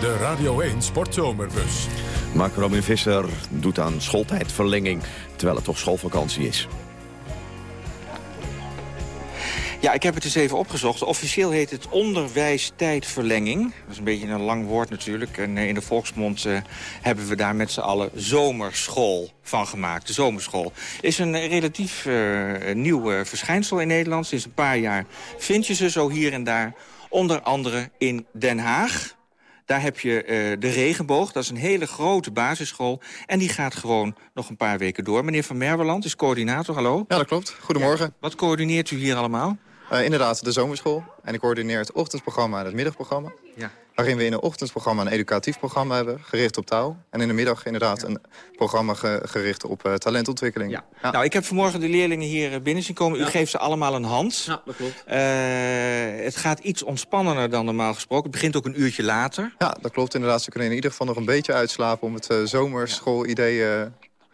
De Radio 1 Sportzomerbus.
Mark Robin Visser doet aan schooltijdverlenging, terwijl het toch schoolvakantie is.
Ja, ik heb het eens even opgezocht. Officieel heet het onderwijstijdverlenging. Dat is een beetje een lang woord natuurlijk. En eh, in de volksmond uh, hebben we daar met z'n allen zomerschool van gemaakt. De zomerschool is een relatief uh, nieuw verschijnsel in Nederland. Sinds een paar jaar vind je ze zo hier en daar. Onder andere in Den Haag. Daar heb je uh, de regenboog, dat is een hele grote basisschool. En die gaat gewoon nog een paar weken door. Meneer Van Merweland is coördinator, hallo.
Ja, dat klopt. Goedemorgen.
Ja, wat coördineert u hier allemaal?
Uh, inderdaad, de zomerschool. En ik coördineer het ochtendprogramma en het middagprogramma.
Ja.
Waarin we in het ochtendprogramma een educatief programma hebben, gericht op taal. En in de middag inderdaad een programma ge gericht op uh, talentontwikkeling.
Ja. Ja. Nou, ik heb vanmorgen de leerlingen hier binnen zien komen. U geeft ze allemaal een hand.
Ja, dat klopt.
Uh, het gaat iets ontspannender dan normaal gesproken. Het begint ook een uurtje later.
Ja, dat klopt inderdaad. Ze kunnen in ieder geval nog een beetje uitslapen... om het zomerschoolidee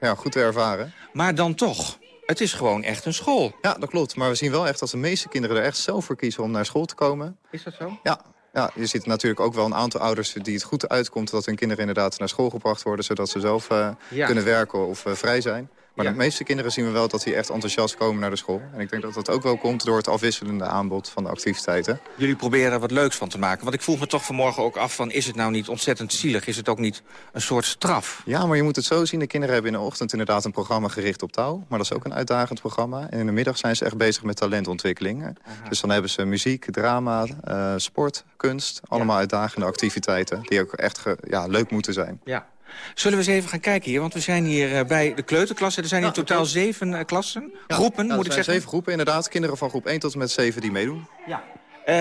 ja, goed te ervaren.
Maar dan toch... Het is gewoon echt een school.
Ja, dat klopt. Maar we zien wel echt dat de meeste kinderen er echt zelf voor kiezen om naar school te komen.
Is dat zo?
Ja. Ja, je ziet natuurlijk ook wel een aantal ouders die het goed uitkomt... dat hun kinderen inderdaad naar school gebracht worden... zodat ze zelf uh, ja. kunnen werken of uh, vrij zijn. Maar ja. de meeste kinderen zien we wel dat die echt enthousiast komen naar de school. En ik denk dat dat ook wel komt door het afwisselende aanbod van de activiteiten.
Jullie proberen er wat leuks van te maken. Want ik vroeg me toch vanmorgen ook af van... is het nou niet ontzettend zielig? Is het ook niet een soort straf?
Ja, maar je moet het zo zien. De kinderen hebben in de ochtend inderdaad een programma gericht op taal. Maar dat is ook een uitdagend programma. En in de middag zijn ze echt bezig met talentontwikkeling. Aha. Dus dan hebben ze muziek, drama, uh, sport, kunst. Allemaal ja. uitdagende activiteiten die ook echt ja, leuk moeten zijn.
Ja. Zullen we eens even gaan kijken hier? Want we zijn hier uh, bij de kleuterklassen. Er zijn hier ja, totaal zeven uh, klassen.
Ja,
groepen,
ja,
moet ik zeggen.
zeven groepen, inderdaad. Kinderen van groep 1 tot en met 7 die meedoen.
Ja. Uh,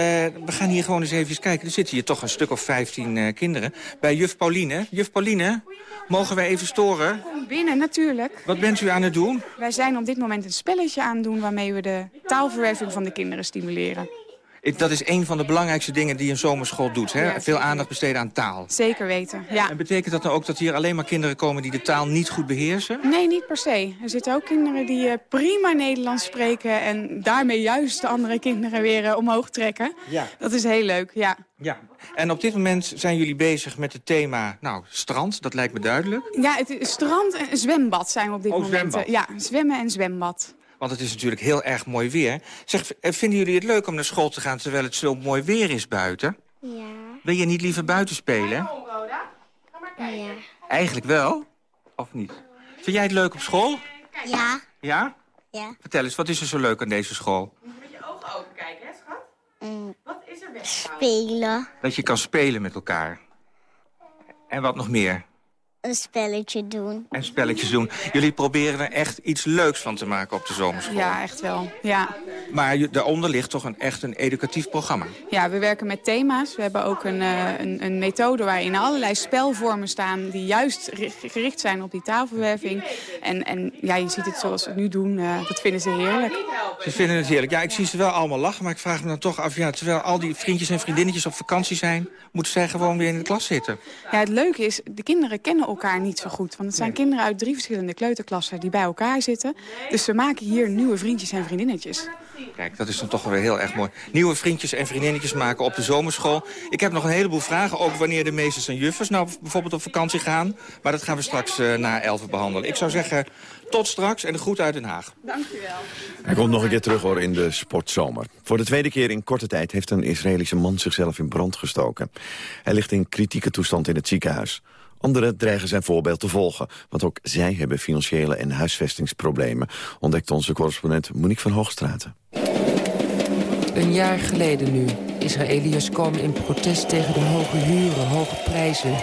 we gaan hier gewoon eens even kijken. Er zitten hier toch een stuk of 15 kinderen. Bij juf Pauline. Juf Pauline, mogen wij even storen?
Kom binnen, natuurlijk.
Wat bent u aan het doen?
Wij zijn op dit moment een spelletje aan het doen... waarmee we de taalverwerving van de kinderen stimuleren.
Dat is een van de belangrijkste dingen die een zomerschool doet. Hè?
Ja,
Veel aandacht besteden aan taal.
Zeker weten, ja.
En betekent dat nou ook dat hier alleen maar kinderen komen die de taal niet goed beheersen?
Nee, niet per se. Er zitten ook kinderen die uh, prima Nederlands spreken... en daarmee juist de andere kinderen weer uh, omhoog trekken.
Ja.
Dat is heel leuk, ja.
Ja. En op dit moment zijn jullie bezig met het thema nou, strand. Dat lijkt me duidelijk.
Ja, het is strand en zwembad zijn we op dit
oh,
moment.
Zwembad.
Ja, zwemmen en zwembad.
Want het is natuurlijk heel erg mooi weer. Zeg, vinden jullie het leuk om naar school te gaan terwijl het zo mooi weer is buiten?
Ja.
Wil je niet liever buiten spelen?
Ja.
Eigenlijk wel? Of niet? Vind jij het leuk op school?
Ja.
Ja?
Ja.
Vertel eens, wat is er zo leuk aan deze school?
Moet je met je ogen open kijken, hè schat?
Mm.
Wat is er best?
Spelen.
Dat je kan spelen met elkaar. En wat nog meer?
Een spelletje doen.
En spelletjes doen. Jullie proberen er echt iets leuks van te maken op de zomerschool.
Ja, echt wel. Ja.
Maar daaronder ligt toch een, echt een educatief programma?
Ja, we werken met thema's. We hebben ook een, uh, een, een methode waarin allerlei spelvormen staan... die juist gericht zijn op die taalverwerving. En, en ja, je ziet het zoals we het nu doen. Uh, dat vinden ze heerlijk.
Ze vinden het heerlijk. Ja, ik zie ze wel allemaal lachen. Maar ik vraag me dan toch af... Ja, terwijl al die vriendjes en vriendinnetjes op vakantie zijn... moeten zij gewoon weer in de klas zitten.
Ja, het leuke is, de kinderen kennen elkaar niet zo goed. Want het zijn nee. kinderen uit drie verschillende kleuterklassen die bij elkaar zitten. Dus we maken hier nieuwe vriendjes en vriendinnetjes.
Kijk, dat is dan toch wel weer heel erg mooi. Nieuwe vriendjes en vriendinnetjes maken op de zomerschool. Ik heb nog een heleboel vragen, ook wanneer de meesters en juffers nou bijvoorbeeld op vakantie gaan. Maar dat gaan we straks uh, na elf behandelen. Ik zou zeggen, tot straks en de groet uit Den Haag.
Dank u wel.
Hij komt nog een keer terug hoor in de sportzomer. Voor de tweede keer in korte tijd heeft een Israëlische man zichzelf in brand gestoken. Hij ligt in kritieke toestand in het ziekenhuis. Anderen dreigen zijn voorbeeld te volgen, want ook zij hebben financiële en huisvestingsproblemen, ontdekt onze correspondent Monique van Hoogstraten.
Een jaar geleden nu. Israëliërs komen in protest tegen de hoge huren, hoge prijzen.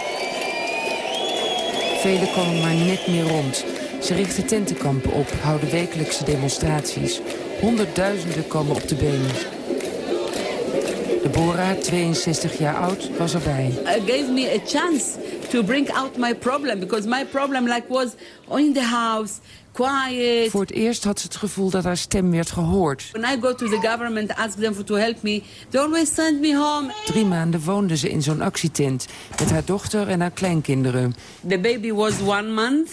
Velen komen maar net meer rond. Ze richten tentenkampen op, houden wekelijkse demonstraties. Honderdduizenden komen op de benen. Deborah, 62 jaar oud, was erbij.
It gave me a chance to bring out my problem because my problem like was in the house quiet.
Voor het eerst had ze het gevoel dat haar stem werd gehoord.
When I go to the government, ask them for to help me, they always send me home.
Drie maanden woonde ze in zo'n actietent met haar dochter en haar kleinkinderen.
The baby was one month.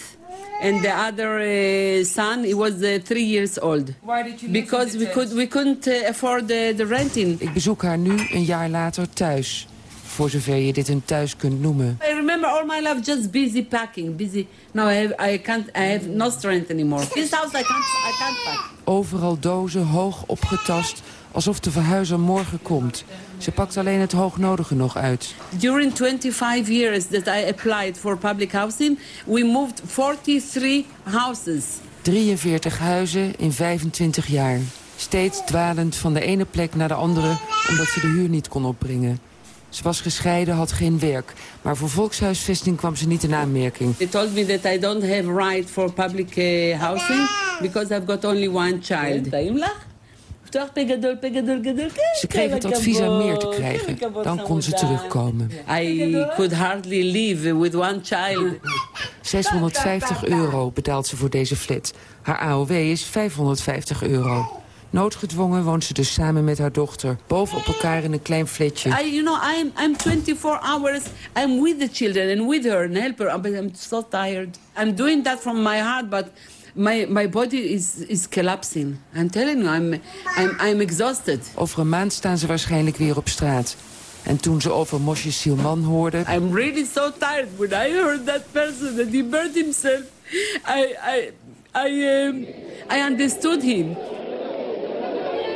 And the other uh, son, he was uh, three years old.
Why did you
Because we could we couldn't uh, afford the, the renting.
Ik bezoek haar nu een jaar later thuis. Voor zover je dit een thuis kunt noemen.
I remember all my life just busy packing, busy. Now I have I can't I have no strength anymore. This house I can't I can't pack.
Overal dozen hoog opgetast, alsof de verhuizer morgen komt. Ze pakt alleen het hoognodige nog uit.
During 25 years that I applied for public housing, we moved 43 houses.
43 huizen in 25 jaar. Steeds dwalend van de ene plek naar de andere, omdat ze de huur niet kon opbrengen. Ze was gescheiden, had geen werk. Maar voor volkshuisvesting kwam ze niet in aanmerking.
They told me that I don't have right for public uh, housing because I've got only one child.
Ze kreeg het advies aan meer te krijgen. Dan kon ze terugkomen.
I could hardly live with one child.
650 euro betaalt ze voor deze flat. Haar AOW is 550 euro. Noodgedwongen woont ze dus samen met haar dochter. Boven op elkaar in een klein flatje.
I, you know, I'm, I'm 24 hours. I'm with the children and with her and help her. But I'm so tired. I'm doing that from my heart, but my, my body is, is collapsing. I'm telling you, I'm, I'm, I'm exhausted.
Over een maand staan ze waarschijnlijk weer op straat. En toen ze over Moshe Silman hoorde...
I'm really so tired. When I heard that person that he burned himself, I, I, I, um, I understood him.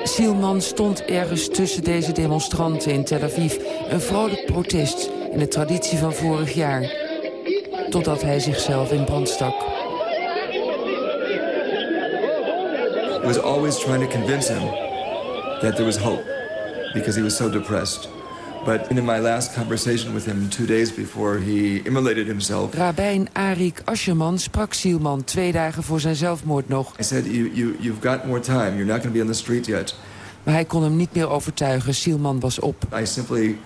Sielman stond ergens tussen deze demonstranten in Tel Aviv. Een vrolijk protest in de traditie van vorig jaar. Totdat hij zichzelf in brand stak.
Was always trying to convince him that there was hope because he was so depressed. But in my last conversation with him two days before he immolated himself...
Rabijn Arik Ascherman sprak Sielman twee dagen voor zijn zelfmoord nog.
I said, you, you, you've got more time. You're not going to be on the street yet.
Maar hij kon hem niet meer overtuigen. Sielman was op.
I simply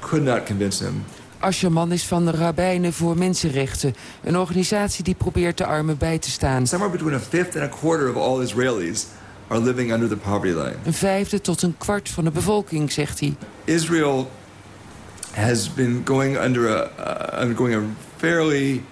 could not convince him.
Ascherman is van de Rabbijnen voor Mensenrechten. Een organisatie die probeert de armen bij te staan.
Somewhere between a fifth and a quarter of all Israelis are living under the poverty line.
Een vijfde tot een kwart van de bevolking, zegt hij.
Israel has been going under a, uh, undergoing a fairly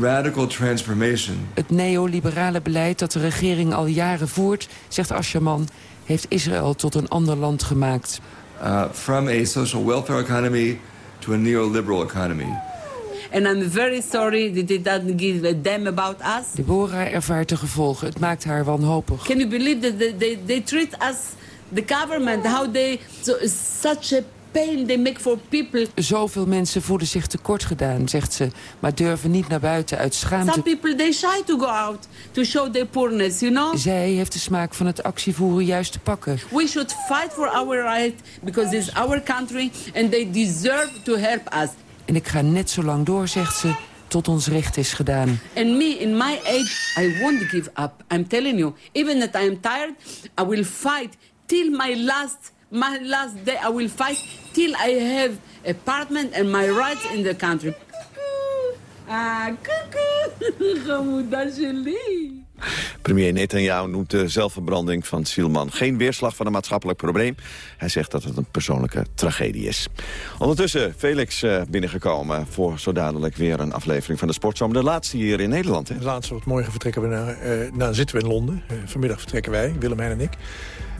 radical transformation.
Het neoliberale beleid dat de regering al jaren voert, zegt Ascherman, heeft Israël tot een ander land gemaakt.
Uh, from a social welfare economy to a neoliberal economy.
And I'm very sorry that they didn't give a damn about us.
Deborah ervaart de gevolgen. Het maakt haar wanhopig.
Can you believe that they, they, they treat us, the government, how they, so, such a pain they make for people.
Zoveel mensen voelen zich tekort gedaan, zegt ze, maar durven niet naar buiten uit schaamte.
Some people they shy to go out to show their poorness, you know.
Zij heeft de smaak van het actievoeren juist te pakken.
We should fight for our right because it's our country and they deserve to help us.
En ik ga net zo lang door, zegt ze, tot ons recht is gedaan.
And me, in my age, I won't give up. I'm telling you, even that I am tired, I will fight till my last, my last day. I will fight till I have apartment and my rights in the country. Ah, cuckoo, *laughs* gemoedageli.
Premier Netanyahu noemt de zelfverbranding van Sielman geen weerslag van een maatschappelijk probleem. Hij zegt dat het een persoonlijke tragedie is. Ondertussen Felix uh, binnengekomen voor zo dadelijk weer een aflevering van de Sportzomer. De laatste hier in Nederland. Hè?
De laatste, wat morgen vertrekken we naar, uh, nou zitten we in Londen. Uh, vanmiddag vertrekken wij, Willemijn en ik.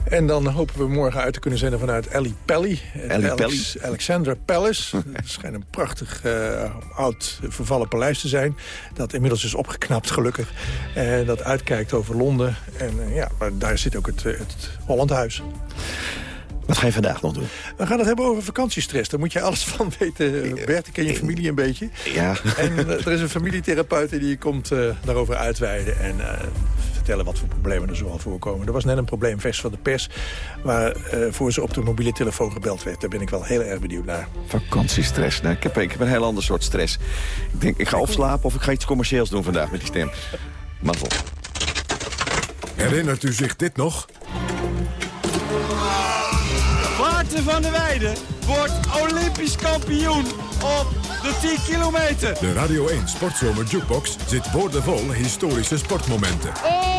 En dan hopen we morgen uit te kunnen zenden vanuit Ali Pelly.
Ali Pelly?
Alexandra Palace. *laughs* Het schijnt een prachtig uh, oud vervallen paleis te zijn. Dat inmiddels is opgeknapt, gelukkig. En dat uitkijkt over Londen. En uh, ja, daar zit ook het, het Hollandhuis.
Wat ga je vandaag nog doen?
We gaan het hebben over vakantiestress. Daar moet je alles *laughs* van weten. Bert, ik ken je familie een beetje.
Ja.
En er is een familietherapeut die komt uh, daarover uitweiden. En uh, vertellen wat voor problemen er zoal voorkomen. Er was net een probleem vers van de pers... waarvoor ze op de mobiele telefoon gebeld werd. Daar ben ik wel heel erg benieuwd naar.
Vakantiestress. Nou, ik, heb, ik heb een heel ander soort stress. Ik denk, ik ga opslapen of ik ga iets commercieels doen vandaag met die stem. Mazzel.
Herinnert u zich dit nog?
Maarten van der Weijden wordt olympisch kampioen
op de 10 kilometer.
De Radio 1 Sportzomer Jukebox zit boordevol historische sportmomenten.
Oh,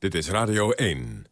Dit is Radio 1.